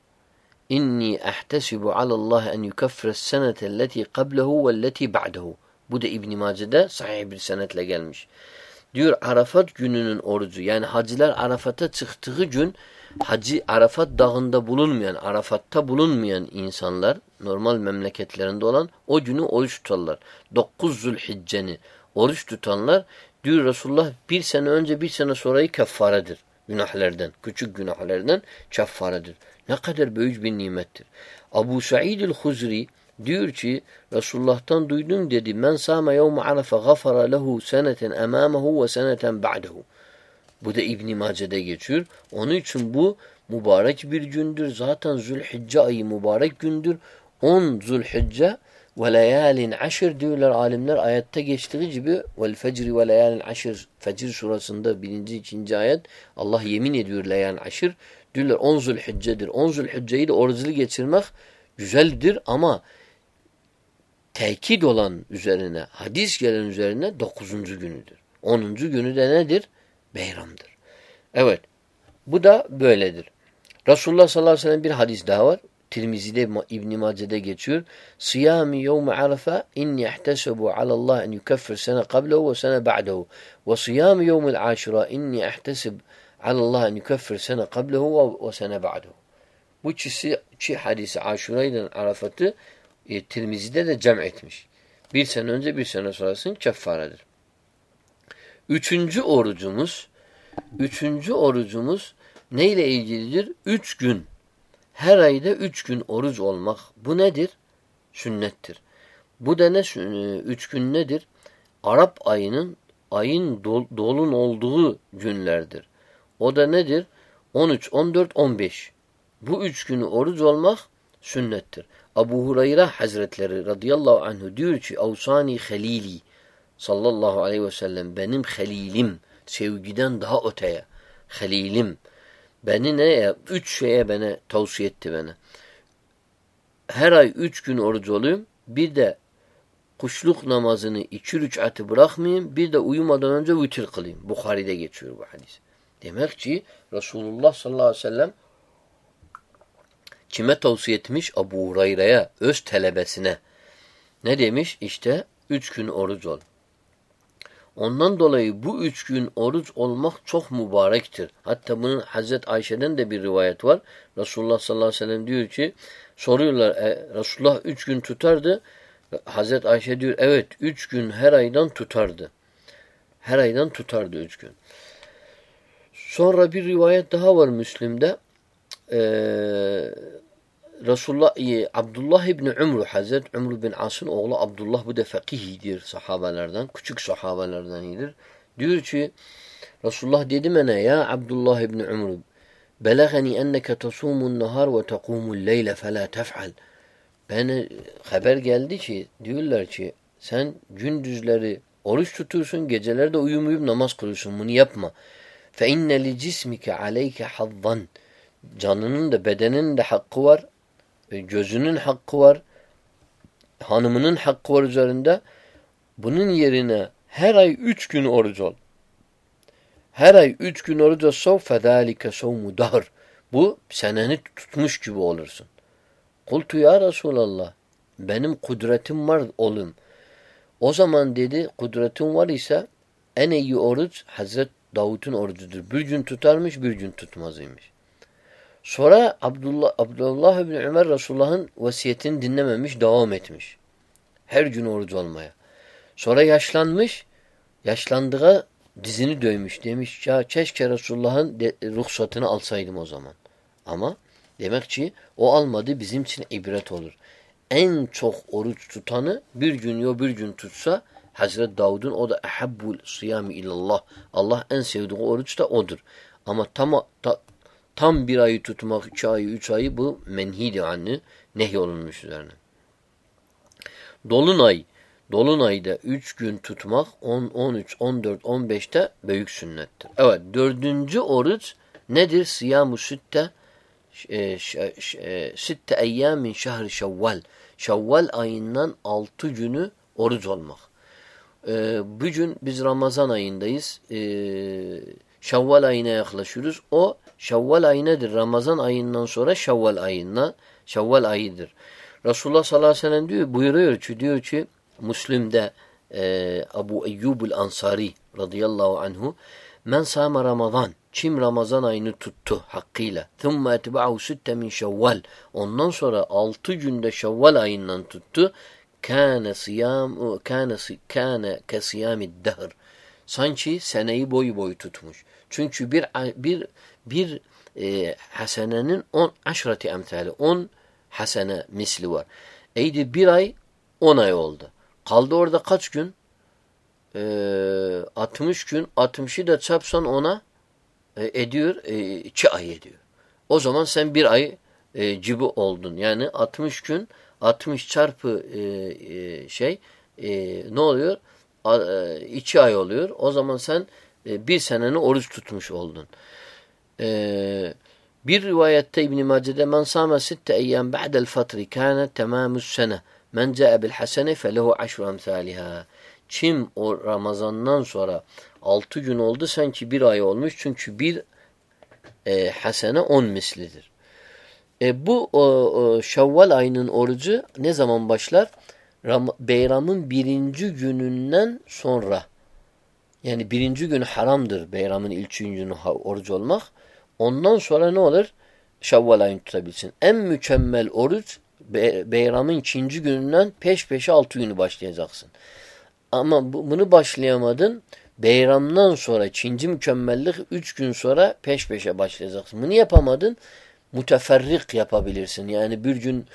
inni ahtesibu Allah en yukeffire senete elleti qablehu velleti ba'dehu. Bu da İbn Mace'de sahih bir senetle gelmiş. Diyor Arafat gününün orucu yani hacılar Arafat'a çıktığı gün hacı Arafat dağında bulunmayan, Arafat'ta bulunmayan insanlar normal memleketlerinde olan o günü oruç tutarlar. 9 Zülhicce'ni oruç tutanlar diyor Resulullah bir sene önce bir sene sonrayı keffaredir. Günahlerden, küçük günahlerden keffaredir. Ne kadar büyük bir nimettir. Abu Sa'id el-Huzri diyor ki Resulullah'tan duydum dedi men sâme yevme arafa gafara lehu seneten emâmehu ve seneten ba'dehu. Bu da İbn Mace'de geçiyor. Onun için bu mübarek bir gündür. Zaten Zülhicce ayı mübarek gündür. 10 Zülhicce ve leyalin aşır diyorlar alimler ayette geçtiği gibi vel fecri ve leyalin aşır Fecir surasında birinci ikinci ayet Allah yemin ediyor leyalin aşır diyorlar 10 Zülhicce'dir. 10 Zülhicce'yi de oruclu geçirmek güzeldir ama tekid olan üzerine, hadis gelen üzerine dokuzuncu günüdür. Onuncu günü de nedir? Beyramdır. Evet. Bu da böyledir. Resulullah sallallahu aleyhi ve sellem bir hadis daha var. Tirmizi'de İbn Mace'de geçiyor. Siyami yevme arafa inni ihtesebu alallah en yukeffir sene qablehu ve sene ba'dehu. Ve siyami yevmel aşura inni ihtesib alallah en yukeffir sene qablehu ve sene ba'dehu. Bu ikisi iki hadisi Aşura ile Arafat'ı e, Tirmizi'de de cem etmiş. Bir sene önce bir sene sonrasının keffaredir. Üçüncü orucumuz üçüncü orucumuz neyle ilgilidir? Üç gün. Her ayda üç gün oruç olmak. Bu nedir? Sünnettir. Bu da ne? E, üç gün nedir? Arap ayının ayın dol, dolun olduğu günlerdir. O da nedir? 13, 14, 15. Bu üç günü oruç olmak sünnettir. Abu Hureyre Hazretleri radıyallahu anhu diyor ki Avsani halili sallallahu aleyhi ve sellem benim halilim sevgiden daha öteye halilim beni ne ya üç şeye bana tavsiye etti bana. Her ay üç gün oruç olayım bir de kuşluk namazını iki rükatı bırakmayayım bir de uyumadan önce vitir kılayım. Bukhari'de geçiyor bu hadis. Demek ki Resulullah sallallahu aleyhi ve sellem Kime tavsiye etmiş? Abu Hureyre'ye, öz talebesine. Ne demiş? İşte üç gün oruç ol. Ondan dolayı bu üç gün oruç olmak çok mübarektir. Hatta bunun Hazret Ayşe'den de bir rivayet var. Resulullah sallallahu aleyhi ve sellem diyor ki soruyorlar e, Resulullah üç gün tutardı. Hazret Ayşe diyor evet üç gün her aydan tutardı. Her aydan tutardı üç gün. Sonra bir rivayet daha var Müslim'de. Ee, Resulullah e, Abdullah İbni Umru Hazret Umru bin As'ın oğlu Abdullah bu da fakihidir sahabelerden. Küçük sahabelerden iyidir. Diyor ki Resulullah dedi bana ya Abdullah İbni Umru belagani enneke tasumun nahar ve tekumul leyle fela tef'al. Bana haber geldi ki diyorlar ki sen gündüzleri oruç tutuyorsun gecelerde uyumayıp namaz kılıyorsun bunu yapma. Fe inne li cismike aleyke hazzan. Canının da bedenin de hakkı var. E, gözünün hakkı var. Hanımının hakkı var üzerinde. Bunun yerine her ay üç gün oruç ol. Her ay üç gün oruç olsa fedalike savmu dahr. Bu seneni tutmuş gibi olursun. Kultu ya Resulallah benim kudretim var oğlum. O zaman dedi kudretin var ise en iyi oruç Hazret Davut'un orucudur. Bir gün tutarmış bir gün tutmazıymış. Sonra Abdullah, Abdullah ibn Ömer Resulullah'ın vasiyetini dinlememiş devam etmiş. Her gün oruç olmaya. Sonra yaşlanmış. Yaşlandığa dizini dövmüş. Demiş ya keşke Resulullah'ın ruhsatını alsaydım o zaman. Ama demek ki o almadı bizim için ibret olur. En çok oruç tutanı bir gün yo bir gün tutsa Hazreti Davud'un o da ehabbul siyami illallah. Allah en sevdiği oruç da odur. Ama tam ta, tam bir ayı tutmak, iki ayı, üç ayı bu menhidi anne nehyolunmuş üzerine. Dolunay Dolunay'da 3 gün tutmak 10, 13, 14, 15'te büyük sünnettir. Evet dördüncü oruç nedir? Siyamu sütte e, e, sitte eyyamin şehri şevval. Şevval ayından 6 günü oruç olmak. E, bugün biz Ramazan ayındayız. E, Şevval ayına yaklaşıyoruz. O Şevval ayı nedir? Ramazan ayından sonra Şevval ayına Şevval ayıdır. Resulullah sallallahu aleyhi ve sellem diyor, buyuruyor ki, diyor ki Müslim'de e, Abu Eyyubul Ansari radıyallahu anhu men sama Ramazan kim Ramazan ayını tuttu hakkıyla thumma etba'u sitte min şevval ondan sonra altı günde şevval ayından tuttu kâne siyam kâne kâne ke siyamid dehr sanki seneyi boyu boyu tutmuş. Çünkü bir bir bir e, hasenenin on aşrati emtali on hasene misli var. Eydi bir ay on ay oldu. Kaldı orada kaç gün? Ee, 60 gün. 60'ı da çarpsan ona e, ediyor. E, 2 ay ediyor. O zaman sen bir ay e, cibi oldun. Yani 60 gün 60 çarpı e, e, şey e, ne oluyor? A, e, iki ay oluyor. O zaman sen e, bir seneni oruç tutmuş oldun. E, bir rivayette İbn-i Mace'de men sâme sitte eyyem ba'del fatri kâne temâmus sene Men ca'e bil hasene felehu aşru emsaliha. Kim o Ramazan'dan sonra altı gün oldu sanki bir ay olmuş. Çünkü bir e, hasene on mislidir. E, bu o, o, Şevval ayının orucu ne zaman başlar? Ram Beyram'ın birinci gününden sonra. Yani birinci gün haramdır Beyram'ın ilk günü oruç olmak. Ondan sonra ne olur? Şevval ayını tutabilsin. En mükemmel oruç Beyram'ın ikinci gününden peş peşe altı günü başlayacaksın. Ama bunu başlayamadın. Beyram'dan sonra ikinci mükemmellik üç gün sonra peş peşe başlayacaksın. Bunu yapamadın. Müteferrik yapabilirsin. Yani bir gün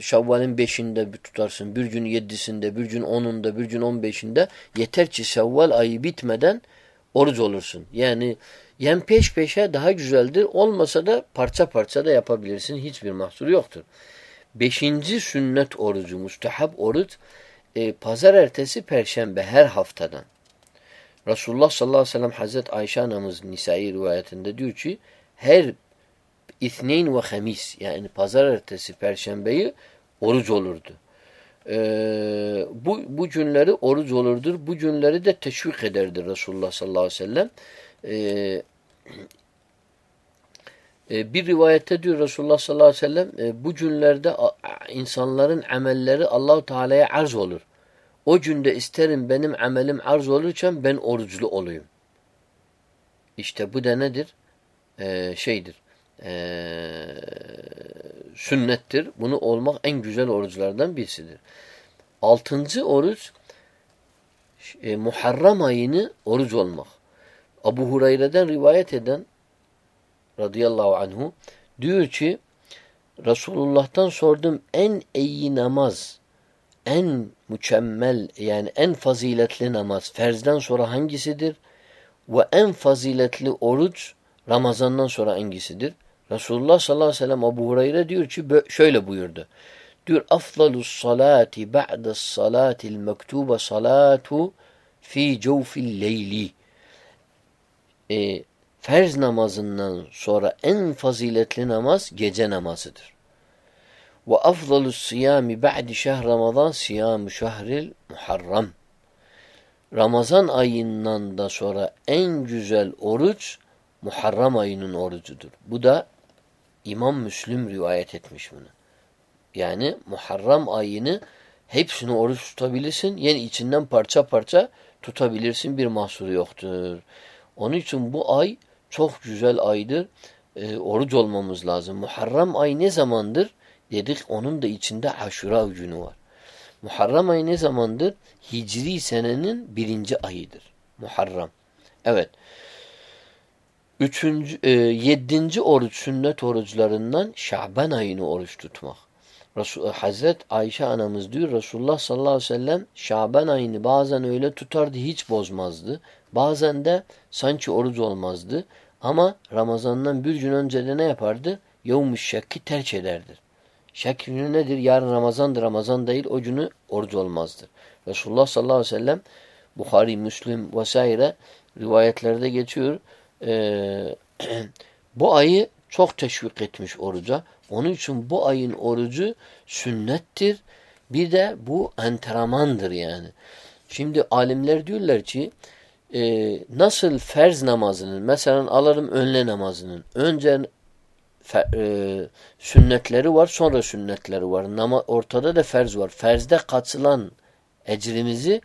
Şevval'in beşinde tutarsın. Bir gün yedisinde, bir gün onunda, bir gün on beşinde. Yeter ki Şevval ayı bitmeden oruç olursun. Yani yen peş peşe daha güzeldir. Olmasa da parça parça da yapabilirsin. Hiçbir mahsur yoktur. Beşinci sünnet orucu, mustahab oruç e, pazar ertesi perşembe her haftadan. Resulullah sallallahu aleyhi ve sellem Hazreti Ayşe anamız Nisai rivayetinde diyor ki her İthneyn ve Hamis yani pazar ertesi perşembeyi oruç olurdu. Ee, bu, bu günleri oruç olurdur. Bu günleri de teşvik ederdi Resulullah sallallahu aleyhi ve sellem. Ee, e, bir rivayette diyor Resulullah sallallahu aleyhi ve sellem e, bu günlerde insanların amelleri Allahu Teala'ya arz olur. O günde isterim benim amelim arz olurken ben oruçlu olayım. İşte bu da nedir? Ee, şeydir. Ee, sünnettir. Bunu olmak en güzel oruçlardan birisidir. Altıncı oruç e, Muharrem ayını oruç olmak. Abu Hureyre'den rivayet eden radıyallahu anhu diyor ki Resulullah'tan sordum en iyi namaz, en mükemmel yani en faziletli namaz ferzden sonra hangisidir? Ve en faziletli oruç Ramazan'dan sonra hangisidir? Resulullah sallallahu aleyhi ve sellem Abu Hureyre diyor ki şöyle buyurdu. Diyor afdalus salati ba'da salatil mektuba salatu fi cevfil leyli. E, Ferz namazından sonra en faziletli namaz gece namazıdır. Ve afdalu siyami ba'di şehr Ramazan siyamu şehril muharram. Ramazan ayından da sonra en güzel oruç Muharram ayının orucudur. Bu da İmam Müslim rivayet etmiş bunu. Yani Muharram ayını hepsini oruç tutabilirsin. Yani içinden parça parça tutabilirsin. Bir mahsuru yoktur. Onun için bu ay çok güzel aydır. E, oruç olmamız lazım. Muharram ay ne zamandır? Dedik onun da içinde aşura günü var. Muharram ayı ne zamandır? Hicri senenin birinci ayıdır. Muharram. Evet. Üçüncü, e, yedinci oruç sünnet oruçlarından Şaban ayını oruç tutmak. Resul, Hazret Ayşe anamız diyor Resulullah sallallahu aleyhi ve sellem Şaban ayını bazen öyle tutardı hiç bozmazdı. Bazen de sanki oruç olmazdı. Ama Ramazan'dan bir gün önce de ne yapardı? Yevmuş şekki terk ederdi. Şek günü nedir? Yarın Ramazandır. Ramazan değil. O günü oruç olmazdır. Resulullah sallallahu aleyhi ve sellem Bukhari, Müslim vesaire rivayetlerde geçiyor. Ee, bu ayı çok teşvik etmiş oruca. Onun için bu ayın orucu sünnettir. Bir de bu antrenmandır yani. Şimdi alimler diyorlar ki e, nasıl ferz namazının mesela alırım önle namazının önce e, sünnetleri var sonra sünnetleri var. Nama, ortada da ferz var. Ferzde kaçılan ecrimizi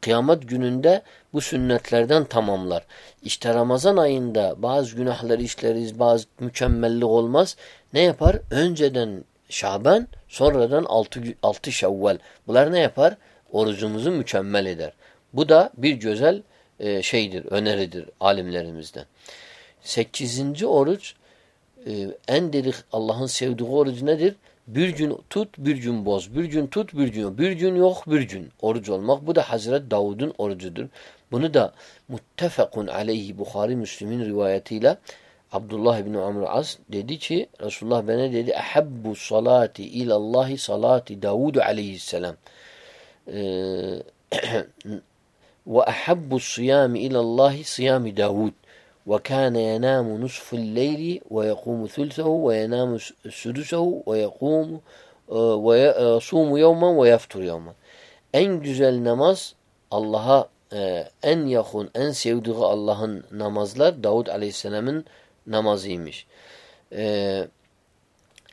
kıyamet gününde bu sünnetlerden tamamlar. İşte Ramazan ayında bazı günahları işleriz, bazı mükemmellik olmaz. Ne yapar? Önceden Şaban, sonradan altı, altı Şevval. Bunlar ne yapar? Orucumuzu mükemmel eder. Bu da bir güzel e, şeydir, öneridir alimlerimizden. Sekizinci oruç e, en dedik Allah'ın sevdiği oruç nedir? Bir gün tut, bir gün boz. Bir gün tut, bir gün. Bir gün yok, bir gün oruç olmak. Bu da Hazret Davud'un orucudur. Bunu da muttefakun aleyhi Bukhari Müslim'in rivayetiyle Abdullah ibn Amr As dedi ki Resulullah bana dedi ehabbu salati ilallahi salati Davud aleyhisselam ee, ve ehabbu siyami ilallahi siyami Davud وكان ينام نصف الليل ويقوم ثلثه وينام سدسه ويقوم ويصوم يوما ويفطر يوما En güzel namaz Allah'a e, en yakın, en sevdiği Allah'ın namazlar Davud Aleyhisselam'ın namazıymış. E,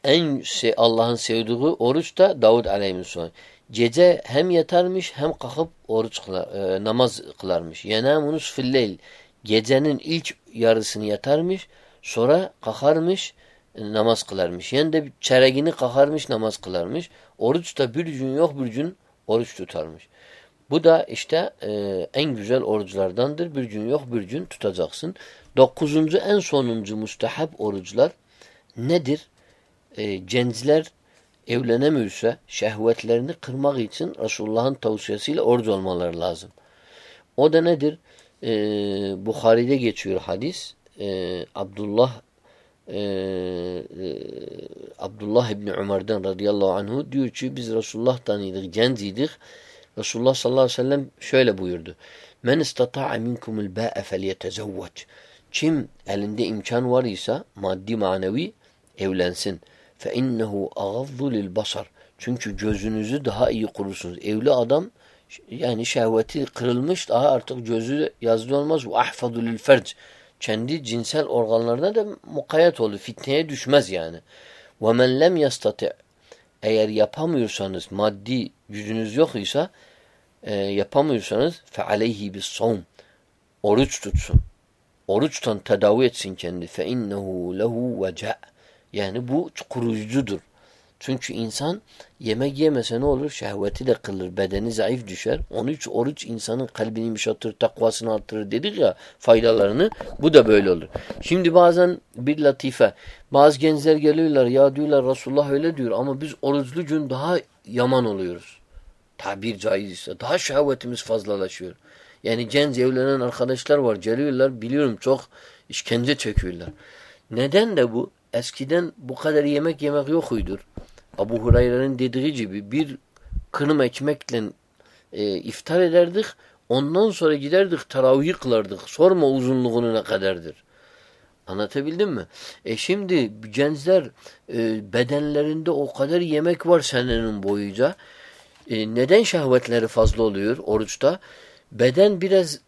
en se Allah'ın sevdiği oruç da Davud Aleyhisselam. Gece hem yatarmış hem kalkıp oruç kılar, e, namaz kılarmış. Yenamunus filleyl. Gecenin ilk yarısını yatarmış, sonra kalkarmış, e, namaz kılarmış. Yani de çeregini kalkarmış, namaz kılarmış. Oruç da bir gün yok bir gün oruç tutarmış. Bu da işte e, en güzel oruçlardandır. Bir gün yok bir gün tutacaksın. Dokuzuncu en sonuncu müstehap oruçlar nedir? E, gençler evlenemiyorsa şehvetlerini kırmak için Resulullah'ın tavsiyesiyle oruç olmaları lazım. O da nedir? E, Bukhari'de geçiyor hadis. E, Abdullah e, Abdullah İbni Ömer'den radıyallahu anhu diyor ki biz Resulullah'tan idik, genciydik. Resulullah sallallahu aleyhi ve sellem şöyle buyurdu. Men istata'a minkumul ba'e felyetezevveç. Kim elinde imkan var ise maddi manevi evlensin. Fe innehu agazzu lil basar. Çünkü gözünüzü daha iyi kurursunuz. Evli adam yani şehveti kırılmış daha artık gözü yazılı olmaz. Ve ahfadu lil. Kendi cinsel organlarına da mukayyet olur. Fitneye düşmez yani. Ve men lem eğer yapamıyorsanız maddi gücünüz yok ise e, yapamıyorsanız fe aleyhi bis savm oruç tutsun. Oruçtan tedavi etsin kendi. Fe innehu lehu veca. Yani bu kurucudur. Çünkü insan yemek yemese ne olur? Şehveti de kılır, bedeni zayıf düşer. Onun için oruç insanın kalbini yumuşatır, takvasını artırır dedik ya faydalarını. Bu da böyle olur. Şimdi bazen bir latife. Bazı gençler geliyorlar ya diyorlar Resulullah öyle diyor ama biz oruçlu gün daha yaman oluyoruz. Tabir caizse. Daha şehvetimiz fazlalaşıyor. Yani genç evlenen arkadaşlar var. Geliyorlar biliyorum çok işkence çekiyorlar. Neden de bu? Eskiden bu kadar yemek yemek yokuydur. Abu Hureyre'nin dediği gibi bir kınım ekmekle e, iftar ederdik. Ondan sonra giderdik teravih kılardık. Sorma uzunluğunu ne kadardır. Anlatabildim mi? E şimdi gençler e, bedenlerinde o kadar yemek var senenin boyunca. E, neden şehvetleri fazla oluyor oruçta? Beden biraz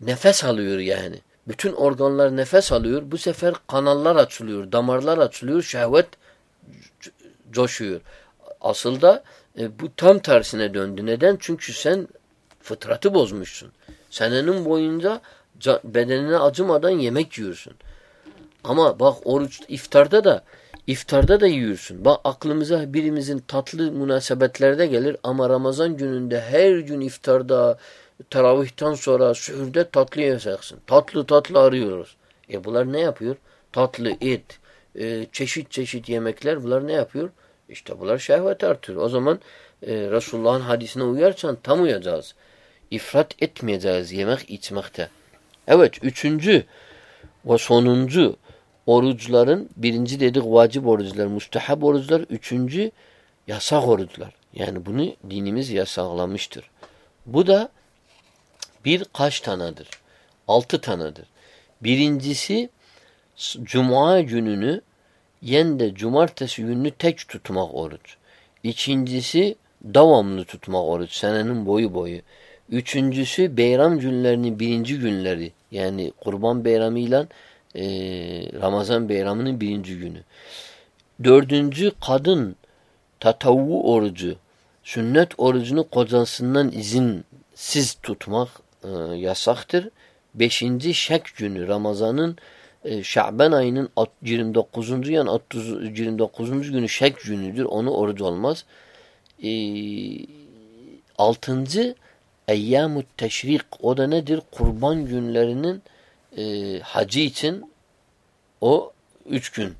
nefes alıyor yani. Bütün organlar nefes alıyor. Bu sefer kanallar açılıyor, damarlar açılıyor, şehvet coşuyor. Asıl da e, bu tam tersine döndü. Neden? Çünkü sen fıtratı bozmuşsun. Senenin boyunca bedenine acımadan yemek yiyorsun. Ama bak oruç iftarda da iftarda da yiyorsun. Bak aklımıza birimizin tatlı münasebetlerde gelir ama Ramazan gününde her gün iftarda teravihten sonra sühürde tatlı yasaksın. Tatlı tatlı arıyoruz. E bunlar ne yapıyor? Tatlı, et, e, çeşit çeşit yemekler bunlar ne yapıyor? İşte bunlar şehvet artıyor. O zaman e, Resulullah'ın hadisine uyarsan tam uyacağız. İfrat etmeyeceğiz yemek içmekte. Evet üçüncü ve sonuncu oruçların birinci dedik vacip oruçlar, müstehab oruçlar, üçüncü yasak oruçlar. Yani bunu dinimiz yasaklamıştır. Bu da bir kaç tanedir? Altı tanedir. Birincisi Cuma gününü yen de cumartesi gününü tek tutmak oruç. İkincisi devamlı tutmak oruç senenin boyu boyu. Üçüncüsü beyram günlerinin birinci günleri yani kurban bayramı ile e, Ramazan bayramının birinci günü. Dördüncü kadın tatavvu orucu sünnet orucunu kocasından izinsiz tutmak e, yasaktır. Beşinci şek günü Ramazan'ın e, Şaban ayının 29. yani 30, 29. günü şek günüdür. Onu oruç olmaz. E, altıncı Eyyamut teşrik o da nedir? Kurban günlerinin e, hacı için o üç gün.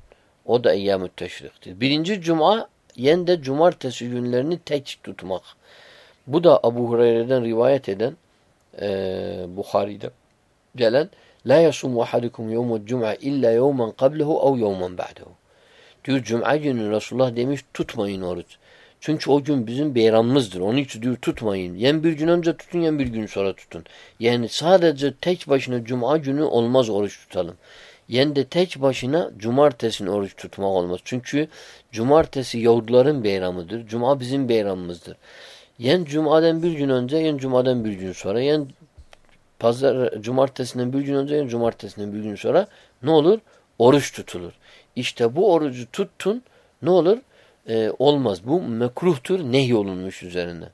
O da eyyamut teşriktir. Birinci cuma yen cumartesi günlerini tek tutmak. Bu da Abu Hureyre'den rivayet eden e, Bukhari'de gelen La yasumu ahadukum yevmul cum'a illa yevmen qablehu ev yevmen ba'dehu. Diyor cuma günü Resulullah demiş tutmayın oruç. Çünkü o gün bizim beyramımızdır. Onun için diyor tutmayın. Yen bir gün önce tutun yen bir gün sonra tutun. Yani sadece tek başına cuma günü olmaz oruç tutalım. Yen de tek başına cumartesini oruç tutmak olmaz. Çünkü cumartesi Yahudilerin beyramıdır. Cuma bizim beyramımızdır. Yen cumadan bir gün önce yen cumadan bir gün sonra yen pazar cumartesinden bir gün önce cumartesinden bir gün sonra ne olur? Oruç tutulur. İşte bu orucu tuttun ne olur? e, olmaz. Bu mekruhtur, nehyolunmuş üzerine.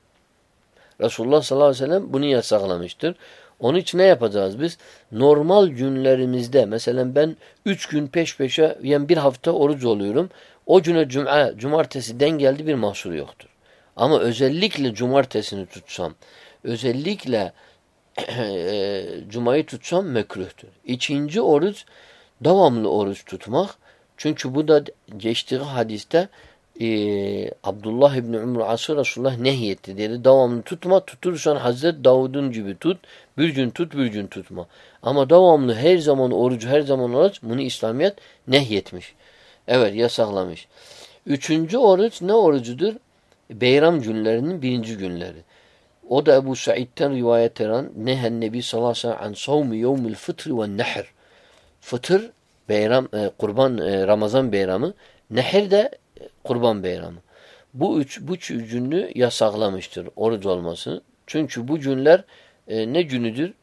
Resulullah sallallahu aleyhi ve sellem bunu yasaklamıştır. Onun için ne yapacağız biz? Normal günlerimizde mesela ben üç gün peş peşe yani bir hafta oruç oluyorum. O güne cuma, cumartesi den geldi bir mahsur yoktur. Ama özellikle cumartesini tutsam, özellikle cumayı tutsam mekruhtur. İkinci oruç devamlı oruç tutmak. Çünkü bu da geçtiği hadiste e, Abdullah İbni Umr Asır Resulullah nehyetti dedi. Devamlı tutma. Tutursan Hazreti Davud'un gibi tut. Bir gün tut, bir gün tutma. Ama devamlı her zaman orucu, her zaman oruç bunu İslamiyet nehyetmiş. Evet yasaklamış. Üçüncü oruç ne orucudur? Beyram günlerinin birinci günleri. O da Ebu Said'den rivayet eden nehen Nebi sallallahu aleyhi ve sellem an savmi yevmil fıtri ve nehr. Fıtır, beyram, e, kurban, e, Ramazan beyramı. Nehir de Kurban Bayramı. Bu üç, bu üç günü yasaklamıştır oruç olmasını. Çünkü bu günler e, ne günüdür?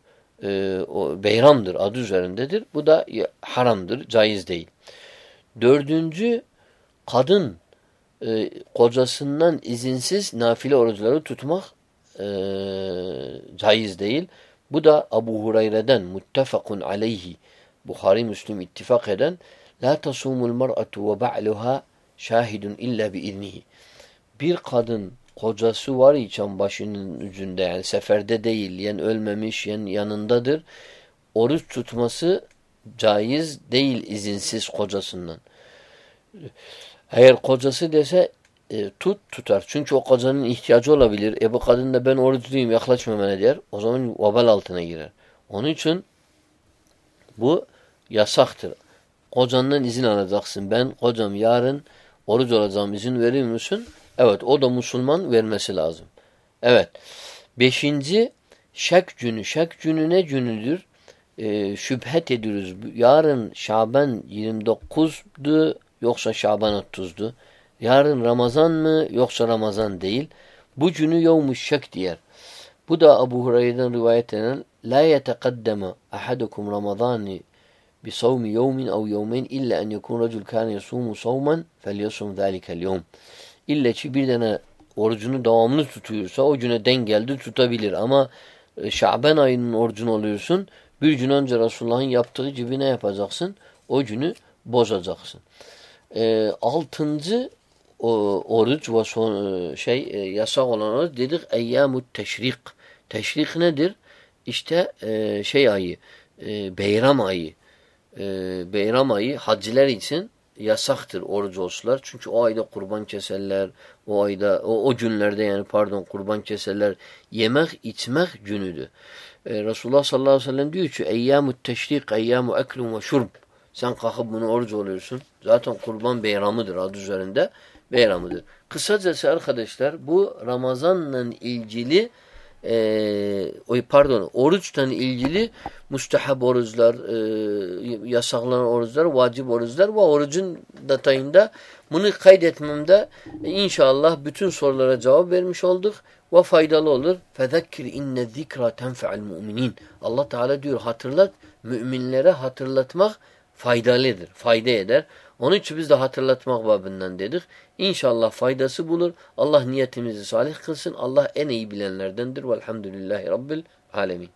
E, o beyramdır, adı üzerindedir. Bu da haramdır, caiz değil. Dördüncü, kadın e, kocasından izinsiz nafile oruçları tutmak e, caiz değil. Bu da Abu Hureyre'den muttefakun aleyhi Bukhari Müslim ittifak eden La tasumul mar'atu ve ba'luha şahidun illa bi iznihi. Bir kadın kocası var iken başının ucunda yani seferde değil yani ölmemiş yani yanındadır. Oruç tutması caiz değil izinsiz kocasından. Eğer kocası dese e, tut tutar. Çünkü o kocanın ihtiyacı olabilir. E bu kadın da ben oruçluyum yaklaşma bana der. O zaman vabal altına girer. Onun için bu yasaktır. Kocandan izin alacaksın. Ben kocam yarın oruç olacağım izin verir misin? Evet o da Müslüman vermesi lazım. Evet. Beşinci şek günü. Şek günü ne günüdür? e, şüphet ediyoruz. Yarın Şaban 29'du yoksa Şaban 30'du. Yarın Ramazan mı yoksa Ramazan değil. Bu günü yevmuş şek diyer. Bu da Abu Hureyre'den rivayet edilen La yeteqaddeme ahadukum Ramazani bi savmi yevmin ev yevmeyn illa en yekun racul kâne yasumu savman felyasum zâlikel yevm. İlle ki bir tane orucunu devamlı tutuyorsa o güne denk geldi tutabilir. Ama e, Şaban ayının orucunu oluyorsun. Bir gün önce Resulullah'ın yaptığı gibi ne yapacaksın? O günü bozacaksın. E, altıncı oruç ve son, e, şey e, yasak olan oruç dedik eyyamut teşrik. Teşrik nedir? İşte e, şey ayı, e, beyram ayı. E, beyram ayı hacciler için yasaktır oruç olsular. Çünkü o ayda kurban keserler. O ayda o, o günlerde yani pardon kurban keserler. Yemek içmek günüdür. Ee, Resulullah sallallahu aleyhi ve sellem diyor ki eyyamut teşrik eyyamu eklun ve şurb. Sen kalkıp bunu oruç oluyorsun. Zaten kurban beyramıdır adı üzerinde. Beyramıdır. Kısacası arkadaşlar bu Ramazan'la ilgili e, pardon oruçtan ilgili müstehab oruçlar, e, yasaklanan oruçlar, vacip oruçlar ve orucun detayında bunu kaydetmemde inşallah bütün sorulara cevap vermiş olduk ve faydalı olur. Fezekkir inne zikra tenfe'al müminin. Allah Teala diyor hatırlat, müminlere hatırlatmak faydalıdır, fayda eder. Onun için biz de hatırlatmak babından dedik. İnşallah faydası bulur. Allah niyetimizi salih kılsın. Allah en iyi bilenlerdendir. Velhamdülillahi Rabbil alemin.